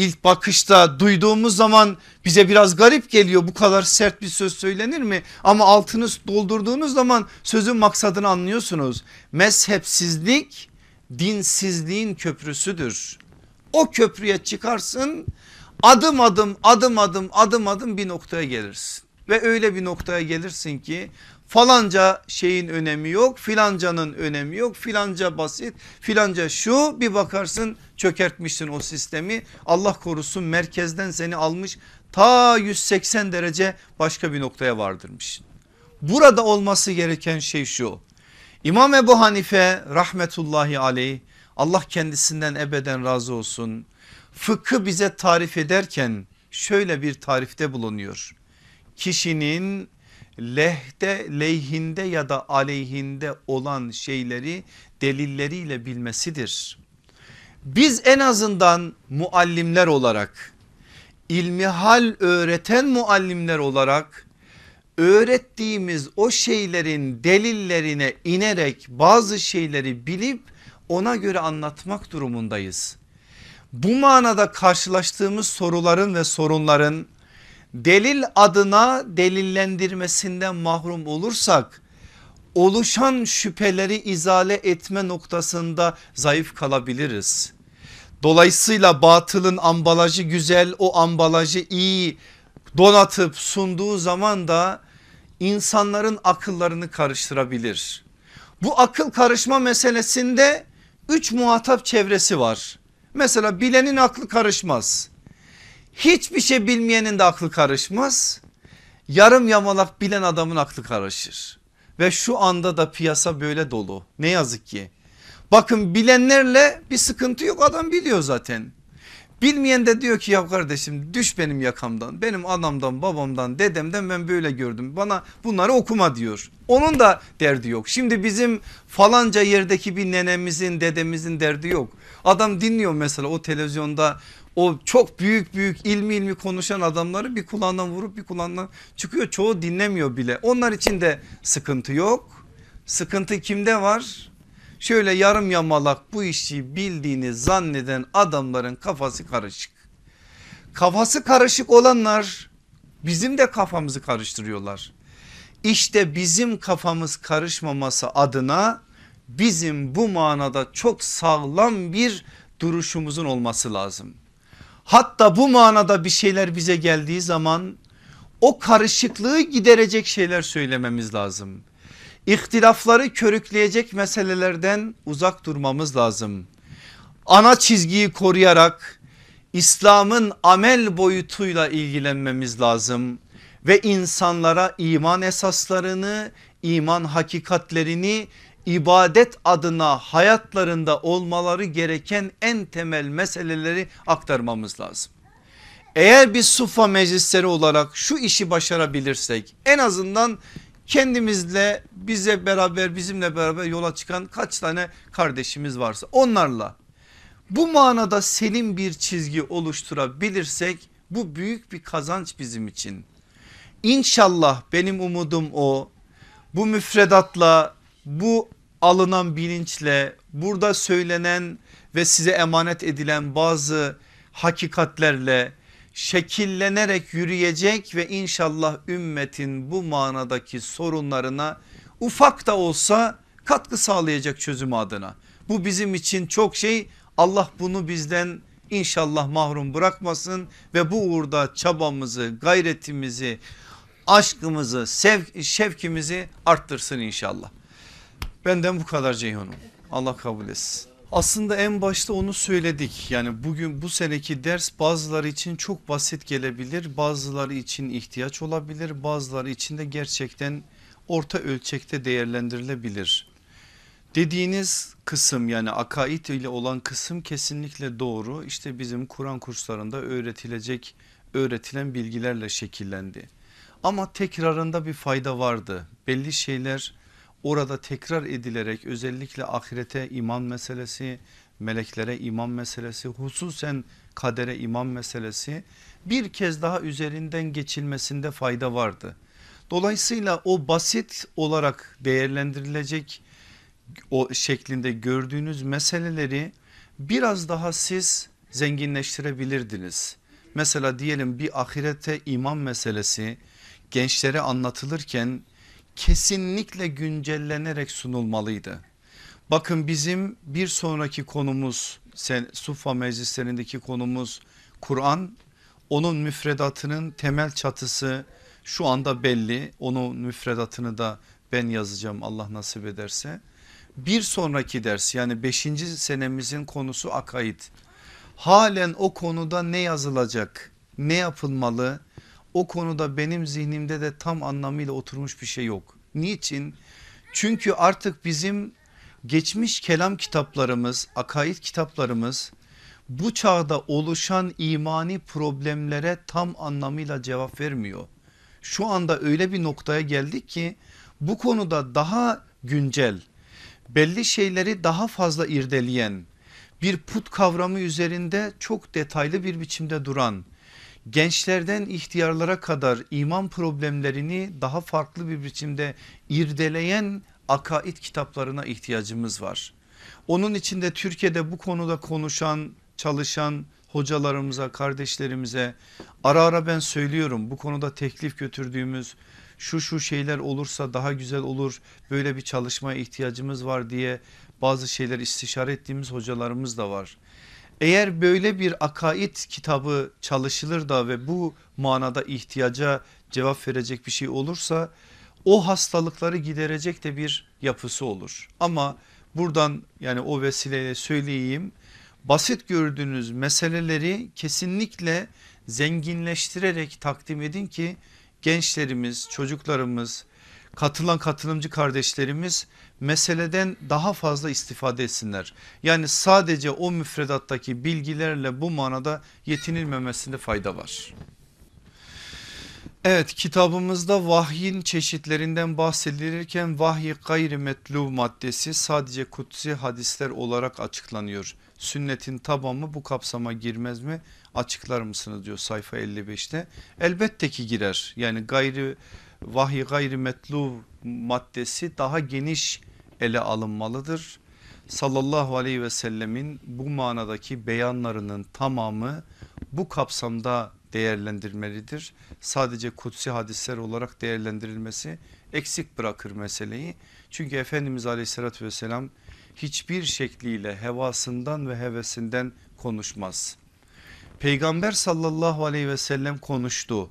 ilk bakışta duyduğumuz zaman bize biraz garip geliyor. Bu kadar sert bir söz söylenir mi? Ama altını doldurduğunuz zaman sözün maksadını anlıyorsunuz. Mezhepsizlik dinsizliğin köprüsüdür. O köprüye çıkarsın adım adım adım adım adım adım bir noktaya gelirsin. Ve öyle bir noktaya gelirsin ki falanca şeyin önemi yok filancanın önemi yok filanca basit filanca şu bir bakarsın çökertmişsin o sistemi Allah korusun merkezden seni almış ta 180 derece başka bir noktaya vardırmış. Burada olması gereken şey şu İmam Ebu Hanife rahmetullahi aleyh Allah kendisinden ebeden razı olsun fıkı bize tarif ederken şöyle bir tarifte bulunuyor. Kişinin lehte leyhinde ya da aleyhinde olan şeyleri delilleriyle bilmesidir. Biz en azından muallimler olarak ilmihal öğreten muallimler olarak öğrettiğimiz o şeylerin delillerine inerek bazı şeyleri bilip ona göre anlatmak durumundayız. Bu manada karşılaştığımız soruların ve sorunların delil adına delillendirmesinden mahrum olursak oluşan şüpheleri izale etme noktasında zayıf kalabiliriz. Dolayısıyla batılın ambalajı güzel o ambalajı iyi donatıp sunduğu zaman da insanların akıllarını karıştırabilir. Bu akıl karışma meselesinde üç muhatap çevresi var. Mesela bilenin aklı karışmaz. Hiçbir şey bilmeyenin de aklı karışmaz. Yarım yamalak bilen adamın aklı karışır. Ve şu anda da piyasa böyle dolu. Ne yazık ki. Bakın bilenlerle bir sıkıntı yok adam biliyor zaten. Bilmeyen de diyor ki ya kardeşim düş benim yakamdan benim anamdan babamdan dedemden ben böyle gördüm bana bunları okuma diyor. Onun da derdi yok. Şimdi bizim falanca yerdeki bir nenemizin dedemizin derdi yok. Adam dinliyor mesela o televizyonda o çok büyük büyük ilmi ilmi konuşan adamları bir kulağından vurup bir kulağından çıkıyor. Çoğu dinlemiyor bile. Onlar için de sıkıntı yok. Sıkıntı kimde var? Şöyle yarım yamalak bu işi bildiğini zanneden adamların kafası karışık. Kafası karışık olanlar bizim de kafamızı karıştırıyorlar. İşte bizim kafamız karışmaması adına bizim bu manada çok sağlam bir duruşumuzun olması lazım. Hatta bu manada bir şeyler bize geldiği zaman o karışıklığı giderecek şeyler söylememiz lazım. İhtilafları körükleyecek meselelerden uzak durmamız lazım. Ana çizgiyi koruyarak İslam'ın amel boyutuyla ilgilenmemiz lazım ve insanlara iman esaslarını, iman hakikatlerini ibadet adına hayatlarında olmaları gereken en temel meseleleri aktarmamız lazım. Eğer biz sufa meclisleri olarak şu işi başarabilirsek en azından kendimizle bize beraber bizimle beraber yola çıkan kaç tane kardeşimiz varsa onlarla bu manada selim bir çizgi oluşturabilirsek bu büyük bir kazanç bizim için. İnşallah benim umudum o bu müfredatla bu alınan bilinçle burada söylenen ve size emanet edilen bazı hakikatlerle şekillenerek yürüyecek ve inşallah ümmetin bu manadaki sorunlarına ufak da olsa katkı sağlayacak çözüm adına. Bu bizim için çok şey Allah bunu bizden inşallah mahrum bırakmasın ve bu uğurda çabamızı gayretimizi aşkımızı şevkimizi arttırsın inşallah. Benden bu kadar Ceyhun'um Allah kabul etsin. Aslında en başta onu söyledik yani bugün bu seneki ders bazıları için çok basit gelebilir bazıları için ihtiyaç olabilir bazıları için de gerçekten orta ölçekte değerlendirilebilir. Dediğiniz kısım yani akaid ile olan kısım kesinlikle doğru işte bizim Kur'an kurslarında öğretilecek öğretilen bilgilerle şekillendi. Ama tekrarında bir fayda vardı belli şeyler orada tekrar edilerek özellikle ahirete iman meselesi, meleklere iman meselesi, hususen kadere iman meselesi bir kez daha üzerinden geçilmesinde fayda vardı. Dolayısıyla o basit olarak değerlendirilecek o şeklinde gördüğünüz meseleleri biraz daha siz zenginleştirebilirdiniz. Mesela diyelim bir ahirete iman meselesi gençlere anlatılırken kesinlikle güncellenerek sunulmalıydı. Bakın bizim bir sonraki konumuz Sufa meclislerindeki konumuz Kur'an onun müfredatının temel çatısı Şu anda belli onun müfredatını da ben yazacağım Allah nasip ederse. Bir sonraki ders yani 5. senemizin konusu akaid. Halen o konuda ne yazılacak ne yapılmalı o konuda benim zihnimde de tam anlamıyla oturmuş bir şey yok. Niçin? Çünkü artık bizim geçmiş kelam kitaplarımız, akaid kitaplarımız bu çağda oluşan imani problemlere tam anlamıyla cevap vermiyor. Şu anda öyle bir noktaya geldik ki bu konuda daha güncel belli şeyleri daha fazla irdeleyen bir put kavramı üzerinde çok detaylı bir biçimde duran gençlerden ihtiyarlara kadar iman problemlerini daha farklı bir biçimde irdeleyen akaid kitaplarına ihtiyacımız var. Onun içinde Türkiye'de bu konuda konuşan çalışan hocalarımıza kardeşlerimize ara ara ben söylüyorum bu konuda teklif götürdüğümüz şu şu şeyler olursa daha güzel olur böyle bir çalışmaya ihtiyacımız var diye bazı şeyler istişare ettiğimiz hocalarımız da var. Eğer böyle bir akaid kitabı çalışılır da ve bu manada ihtiyaca cevap verecek bir şey olursa o hastalıkları giderecek de bir yapısı olur. Ama buradan yani o vesileyle söyleyeyim basit gördüğünüz meseleleri kesinlikle zenginleştirerek takdim edin ki gençlerimiz çocuklarımız katılan katılımcı kardeşlerimiz meseleden daha fazla istifade etsinler. Yani sadece o müfredattaki bilgilerle bu manada yetinilmemesinde fayda var. Evet kitabımızda vahyin çeşitlerinden bahsedilirken vahyi gayri metlu maddesi sadece kutsi hadisler olarak açıklanıyor. Sünnetin tamamı bu kapsama girmez mi açıklar mısınız diyor sayfa 55'te. Elbette ki girer yani gayri vahyi gayri metlu maddesi daha geniş ele alınmalıdır. Sallallahu aleyhi ve sellemin bu manadaki beyanlarının tamamı bu kapsamda değerlendirmelidir. Sadece kutsi hadisler olarak değerlendirilmesi eksik bırakır meseleyi. Çünkü Efendimiz aleyhissalatü vesselam hiçbir şekliyle hevasından ve hevesinden konuşmaz. Peygamber sallallahu aleyhi ve sellem konuştu.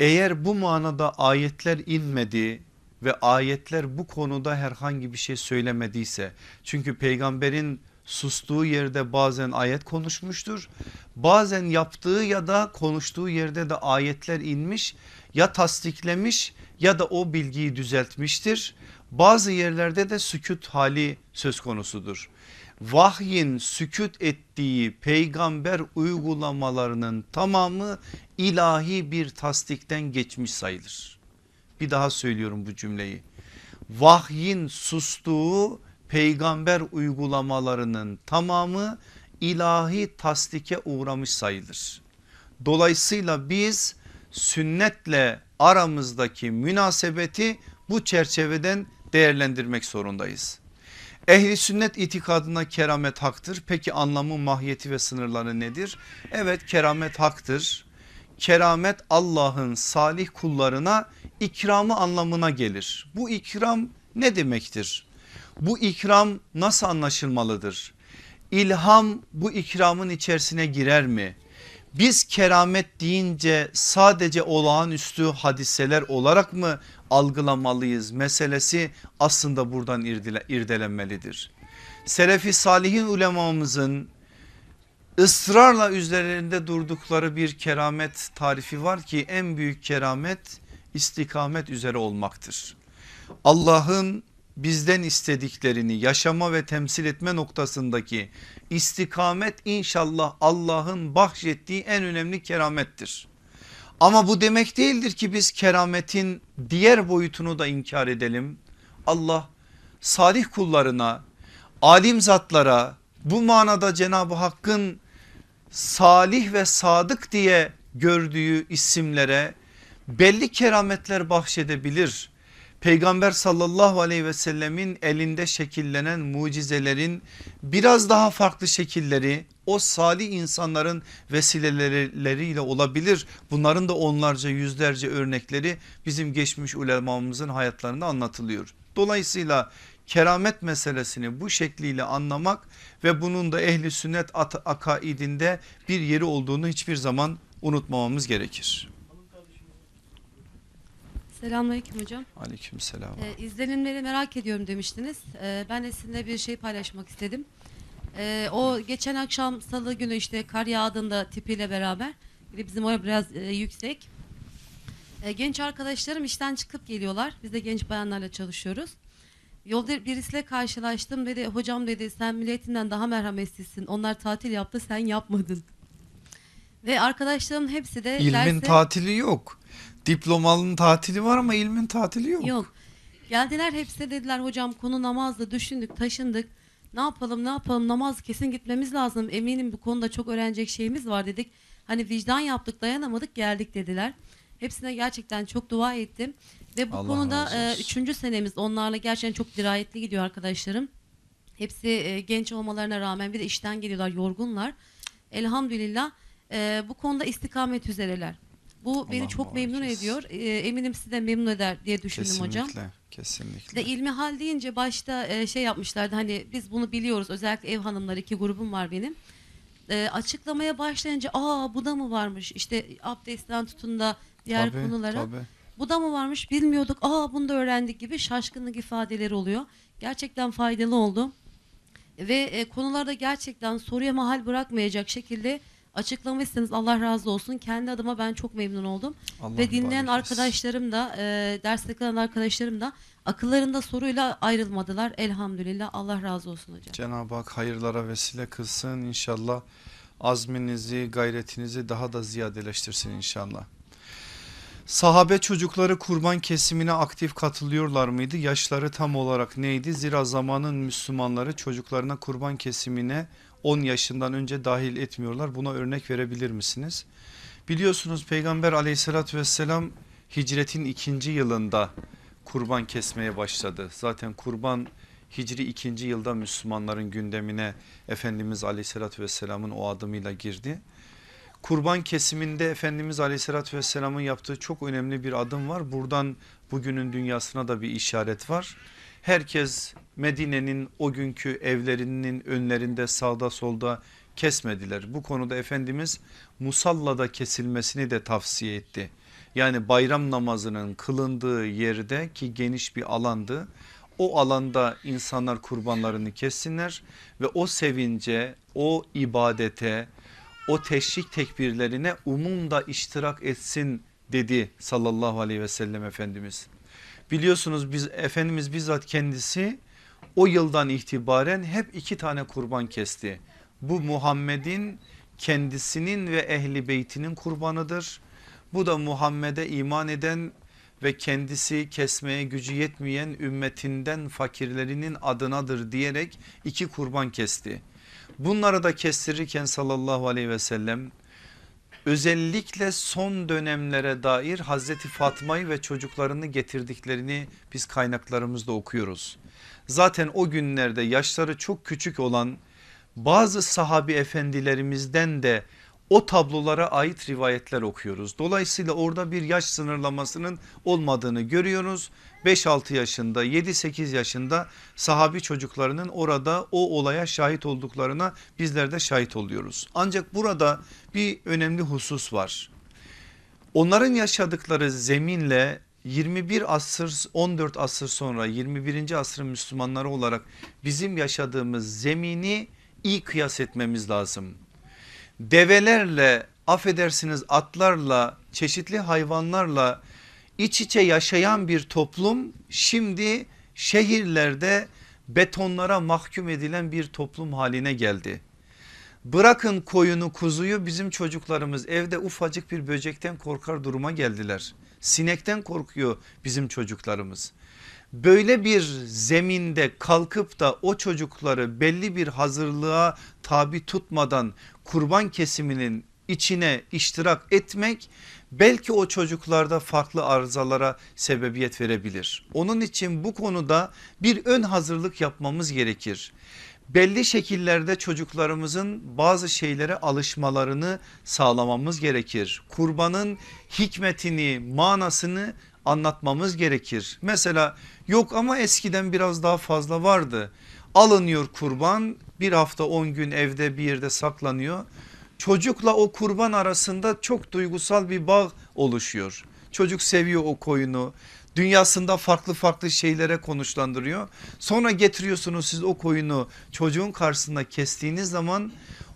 Eğer bu manada ayetler inmedi ve ayetler bu konuda herhangi bir şey söylemediyse çünkü peygamberin sustuğu yerde bazen ayet konuşmuştur. Bazen yaptığı ya da konuştuğu yerde de ayetler inmiş ya tasdiklemiş ya da o bilgiyi düzeltmiştir. Bazı yerlerde de sükut hali söz konusudur. Vahyin sükut ettiği peygamber uygulamalarının tamamı ilahi bir tasdikten geçmiş sayılır. Bir daha söylüyorum bu cümleyi. Vahyin sustuğu peygamber uygulamalarının tamamı ilahi tasdike uğramış sayılır. Dolayısıyla biz sünnetle aramızdaki münasebeti bu çerçeveden değerlendirmek zorundayız. Ehli sünnet itikadına keramet haktır. Peki anlamı mahiyeti ve sınırları nedir? Evet keramet haktır. Keramet Allah'ın salih kullarına ikramı anlamına gelir. Bu ikram ne demektir? Bu ikram nasıl anlaşılmalıdır? İlham bu ikramın içerisine girer mi? Biz keramet deyince sadece olağanüstü hadiseler olarak mı algılamalıyız meselesi aslında buradan irdele, irdelenmelidir. Selefi salihin ulemamızın ısrarla üzerinde durdukları bir keramet tarifi var ki en büyük keramet istikamet üzere olmaktır. Allah'ın bizden istediklerini yaşama ve temsil etme noktasındaki istikamet inşallah Allah'ın bahşettiği en önemli keramettir. Ama bu demek değildir ki biz kerametin diğer boyutunu da inkar edelim. Allah salih kullarına, alim zatlara bu manada Cenab-ı Hakk'ın salih ve sadık diye gördüğü isimlere belli kerametler bahşedebilir. Peygamber sallallahu aleyhi ve sellemin elinde şekillenen mucizelerin biraz daha farklı şekilleri o salih insanların vesileleriyle olabilir. Bunların da onlarca yüzlerce örnekleri bizim geçmiş ulemamızın hayatlarında anlatılıyor. Dolayısıyla keramet meselesini bu şekliyle anlamak ve bunun da ehli sünnet akaidinde bir yeri olduğunu hiçbir zaman unutmamamız gerekir. Selamünaleyküm hocam. Aleykümselam. Ee, izlenimleri merak ediyorum demiştiniz. Ee, ben de sizinle bir şey paylaşmak istedim. Ee, o geçen akşam salı günü işte kar yağdığında tipiyle beraber bir de bizim oraya biraz e, yüksek. Ee, genç arkadaşlarım işten çıkıp geliyorlar. Biz de genç bayanlarla çalışıyoruz. Yolda birisiyle karşılaştım dedi hocam dedi sen milletinden daha merhametsizsin. Onlar tatil yaptı sen yapmadın. Ve arkadaşlarımın hepsi de İlmin derse- tatili yok. Diplomalının tatili var ama ilmin tatili yok. Yok. Geldiler hepsi de dediler hocam konu namazdı düşündük taşındık. Ne yapalım ne yapalım namaz kesin gitmemiz lazım. Eminim bu konuda çok öğrenecek şeyimiz var dedik. Hani vicdan yaptık dayanamadık geldik dediler. Hepsine gerçekten çok dua ettim. Ve bu Allah konuda e, üçüncü senemiz onlarla gerçekten çok dirayetli gidiyor arkadaşlarım. Hepsi e, genç olmalarına rağmen bir de işten geliyorlar yorgunlar. Elhamdülillah e, bu konuda istikamet üzereler. Bu beni Allah çok memnun muhafaza ediyor. E, eminim sizi de memnun eder diye düşündüm Kesinlikle. hocam. Kesinlikle. De ilmi hal deyince başta e, şey yapmışlardı hani biz bunu biliyoruz özellikle ev hanımları iki grubum var benim. E, açıklamaya başlayınca aa bu da mı varmış işte abdestten tutun da diğer Tabii, konulara. tabii. Bu da mı varmış bilmiyorduk aa bunu da öğrendik gibi şaşkınlık ifadeleri oluyor. Gerçekten faydalı oldu. Ve e, konularda gerçekten soruya mahal bırakmayacak şekilde açıklamışsınız. Allah razı olsun. Kendi adıma ben çok memnun oldum. Allah Ve dinleyen arkadaşlarım da e, derste kalan arkadaşlarım da akıllarında soruyla ayrılmadılar. Elhamdülillah Allah razı olsun hocam. Cenab-ı Hak hayırlara vesile kılsın inşallah. Azminizi, gayretinizi daha da ziyadeleştirsin inşallah. Sahabe çocukları kurban kesimine aktif katılıyorlar mıydı? Yaşları tam olarak neydi? Zira zamanın Müslümanları çocuklarına kurban kesimine 10 yaşından önce dahil etmiyorlar. Buna örnek verebilir misiniz? Biliyorsunuz Peygamber aleyhissalatü vesselam hicretin ikinci yılında kurban kesmeye başladı. Zaten kurban Hicri ikinci yılda Müslümanların gündemine Efendimiz aleyhissalatü vesselamın o adımıyla girdi. Kurban kesiminde Efendimiz aleyhissalatü vesselamın yaptığı çok önemli bir adım var. Buradan bugünün dünyasına da bir işaret var. Herkes Medine'nin o günkü evlerinin önlerinde sağda solda kesmediler. Bu konuda Efendimiz musallada kesilmesini de tavsiye etti. Yani bayram namazının kılındığı yerde ki geniş bir alandı. O alanda insanlar kurbanlarını kessinler ve o sevince, o ibadete, o teşrik tekbirlerine umum da iştirak etsin dedi sallallahu aleyhi ve sellem Efendimiz. Biliyorsunuz biz Efendimiz bizzat kendisi o yıldan itibaren hep iki tane kurban kesti. Bu Muhammed'in kendisinin ve ehli beytinin kurbanıdır. Bu da Muhammed'e iman eden ve kendisi kesmeye gücü yetmeyen ümmetinden fakirlerinin adınadır diyerek iki kurban kesti. Bunları da kestirirken sallallahu aleyhi ve sellem özellikle son dönemlere dair Hazreti Fatma'yı ve çocuklarını getirdiklerini biz kaynaklarımızda okuyoruz. Zaten o günlerde yaşları çok küçük olan bazı sahabi efendilerimizden de o tablolara ait rivayetler okuyoruz. Dolayısıyla orada bir yaş sınırlamasının olmadığını görüyoruz. 5-6 yaşında 7-8 yaşında sahabi çocuklarının orada o olaya şahit olduklarına bizler de şahit oluyoruz. Ancak burada bir önemli husus var. Onların yaşadıkları zeminle 21 asır 14 asır sonra 21. asrın Müslümanları olarak bizim yaşadığımız zemini iyi kıyas etmemiz lazım. Develerle affedersiniz atlarla çeşitli hayvanlarla iç içe yaşayan bir toplum şimdi şehirlerde betonlara mahkum edilen bir toplum haline geldi. Bırakın koyunu kuzuyu bizim çocuklarımız evde ufacık bir böcekten korkar duruma geldiler. Sinekten korkuyor bizim çocuklarımız. Böyle bir zeminde kalkıp da o çocukları belli bir hazırlığa tabi tutmadan kurban kesiminin içine iştirak etmek belki o çocuklarda farklı arızalara sebebiyet verebilir. Onun için bu konuda bir ön hazırlık yapmamız gerekir belli şekillerde çocuklarımızın bazı şeylere alışmalarını sağlamamız gerekir. Kurbanın hikmetini, manasını anlatmamız gerekir. Mesela yok ama eskiden biraz daha fazla vardı. Alınıyor kurban bir hafta 10 gün evde bir yerde saklanıyor. Çocukla o kurban arasında çok duygusal bir bağ oluşuyor. Çocuk seviyor o koyunu. Dünyasında farklı farklı şeylere konuşlandırıyor. Sonra getiriyorsunuz siz o koyunu çocuğun karşısında kestiğiniz zaman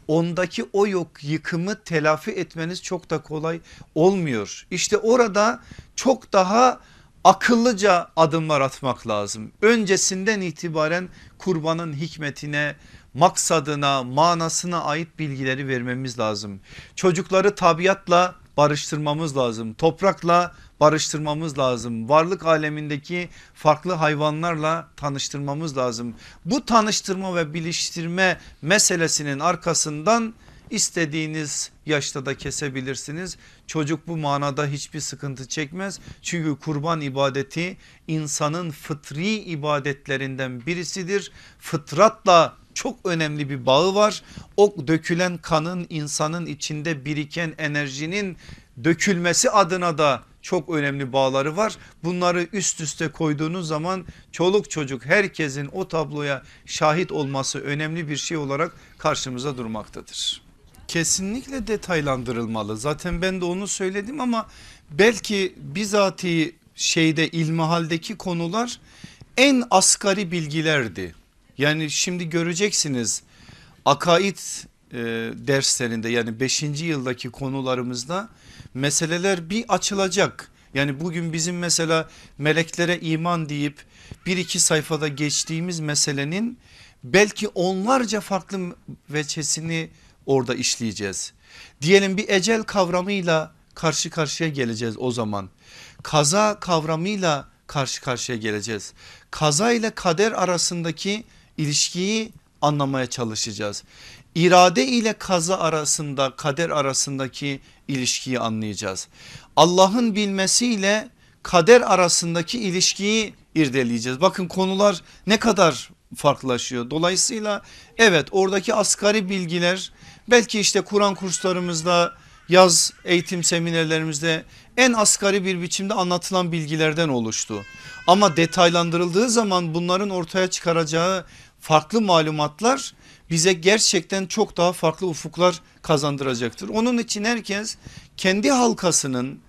ondaki o yok yıkımı telafi etmeniz çok da kolay olmuyor. İşte orada çok daha akıllıca adımlar atmak lazım. Öncesinden itibaren kurbanın hikmetine, maksadına, manasına ait bilgileri vermemiz lazım. Çocukları tabiatla barıştırmamız lazım. Toprakla barıştırmamız lazım. Varlık alemindeki farklı hayvanlarla tanıştırmamız lazım. Bu tanıştırma ve biliştirme meselesinin arkasından istediğiniz yaşta da kesebilirsiniz. Çocuk bu manada hiçbir sıkıntı çekmez. Çünkü kurban ibadeti insanın fıtri ibadetlerinden birisidir. Fıtratla çok önemli bir bağı var. O dökülen kanın insanın içinde biriken enerjinin dökülmesi adına da çok önemli bağları var. Bunları üst üste koyduğunuz zaman çoluk çocuk herkesin o tabloya şahit olması önemli bir şey olarak karşımıza durmaktadır. Kesinlikle detaylandırılmalı. Zaten ben de onu söyledim ama belki bizatihi şeyde ilmihaldeki konular en asgari bilgilerdi. Yani şimdi göreceksiniz akaid e, derslerinde yani 5. yıldaki konularımızda meseleler bir açılacak. Yani bugün bizim mesela meleklere iman deyip bir iki sayfada geçtiğimiz meselenin belki onlarca farklı veçesini orada işleyeceğiz. Diyelim bir ecel kavramıyla karşı karşıya geleceğiz o zaman. Kaza kavramıyla karşı karşıya geleceğiz. Kaza ile kader arasındaki ilişkiyi anlamaya çalışacağız. İrade ile kaza arasında kader arasındaki ilişkiyi anlayacağız. Allah'ın bilmesiyle kader arasındaki ilişkiyi irdeleyeceğiz. Bakın konular ne kadar farklılaşıyor. Dolayısıyla evet oradaki asgari bilgiler belki işte Kur'an kurslarımızda yaz eğitim seminerlerimizde en asgari bir biçimde anlatılan bilgilerden oluştu. Ama detaylandırıldığı zaman bunların ortaya çıkaracağı farklı malumatlar bize gerçekten çok daha farklı ufuklar kazandıracaktır. Onun için herkes kendi halkasının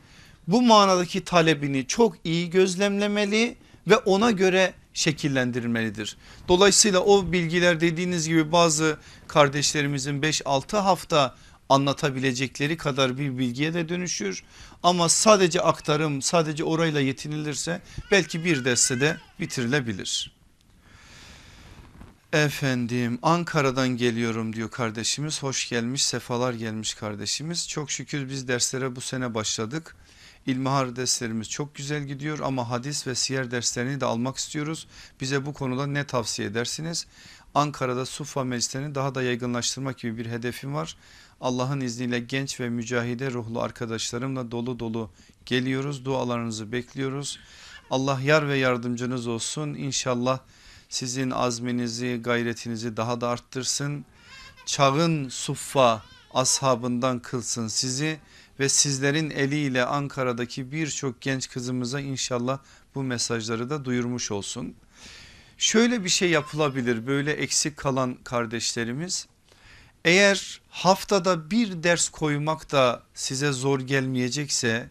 bu manadaki talebini çok iyi gözlemlemeli ve ona göre şekillendirmelidir. Dolayısıyla o bilgiler dediğiniz gibi bazı kardeşlerimizin 5-6 hafta anlatabilecekleri kadar bir bilgiye de dönüşür. Ama sadece aktarım sadece orayla yetinilirse belki bir derste de bitirilebilir. Efendim Ankara'dan geliyorum diyor kardeşimiz. Hoş gelmiş sefalar gelmiş kardeşimiz. Çok şükür biz derslere bu sene başladık. İlmihar derslerimiz çok güzel gidiyor ama hadis ve siyer derslerini de almak istiyoruz. Bize bu konuda ne tavsiye edersiniz? Ankara'da Sufa meclislerini daha da yaygınlaştırmak gibi bir hedefim var. Allah'ın izniyle genç ve mücahide ruhlu arkadaşlarımla dolu dolu geliyoruz. Dualarınızı bekliyoruz. Allah yar ve yardımcınız olsun. İnşallah sizin azminizi gayretinizi daha da arttırsın. Çağın suffa ashabından kılsın sizi ve sizlerin eliyle Ankara'daki birçok genç kızımıza inşallah bu mesajları da duyurmuş olsun. Şöyle bir şey yapılabilir böyle eksik kalan kardeşlerimiz eğer haftada bir ders koymak da size zor gelmeyecekse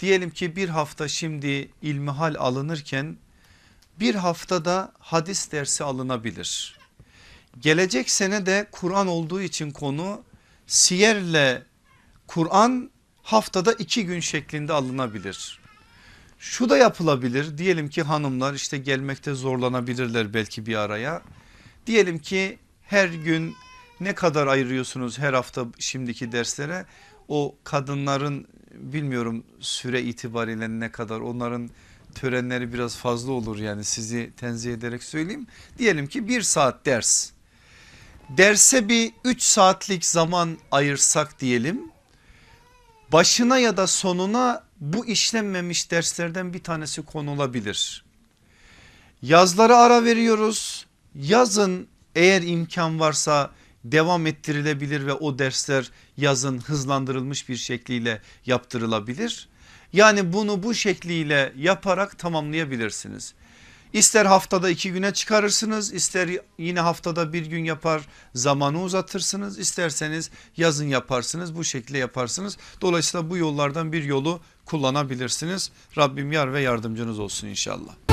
diyelim ki bir hafta şimdi ilmihal alınırken bir haftada hadis dersi alınabilir. Gelecek sene de Kur'an olduğu için konu siyerle Kur'an haftada iki gün şeklinde alınabilir. Şu da yapılabilir diyelim ki hanımlar işte gelmekte zorlanabilirler belki bir araya. Diyelim ki her gün ne kadar ayırıyorsunuz her hafta şimdiki derslere o kadınların bilmiyorum süre itibariyle ne kadar onların törenleri biraz fazla olur yani sizi tenzih ederek söyleyeyim. Diyelim ki bir saat ders derse bir 3 saatlik zaman ayırsak diyelim başına ya da sonuna bu işlenmemiş derslerden bir tanesi konulabilir. Yazları ara veriyoruz yazın eğer imkan varsa devam ettirilebilir ve o dersler yazın hızlandırılmış bir şekliyle yaptırılabilir. Yani bunu bu şekliyle yaparak tamamlayabilirsiniz. İster haftada iki güne çıkarırsınız ister yine haftada bir gün yapar zamanı uzatırsınız isterseniz yazın yaparsınız bu şekilde yaparsınız. Dolayısıyla bu yollardan bir yolu kullanabilirsiniz. Rabbim yar ve yardımcınız olsun inşallah.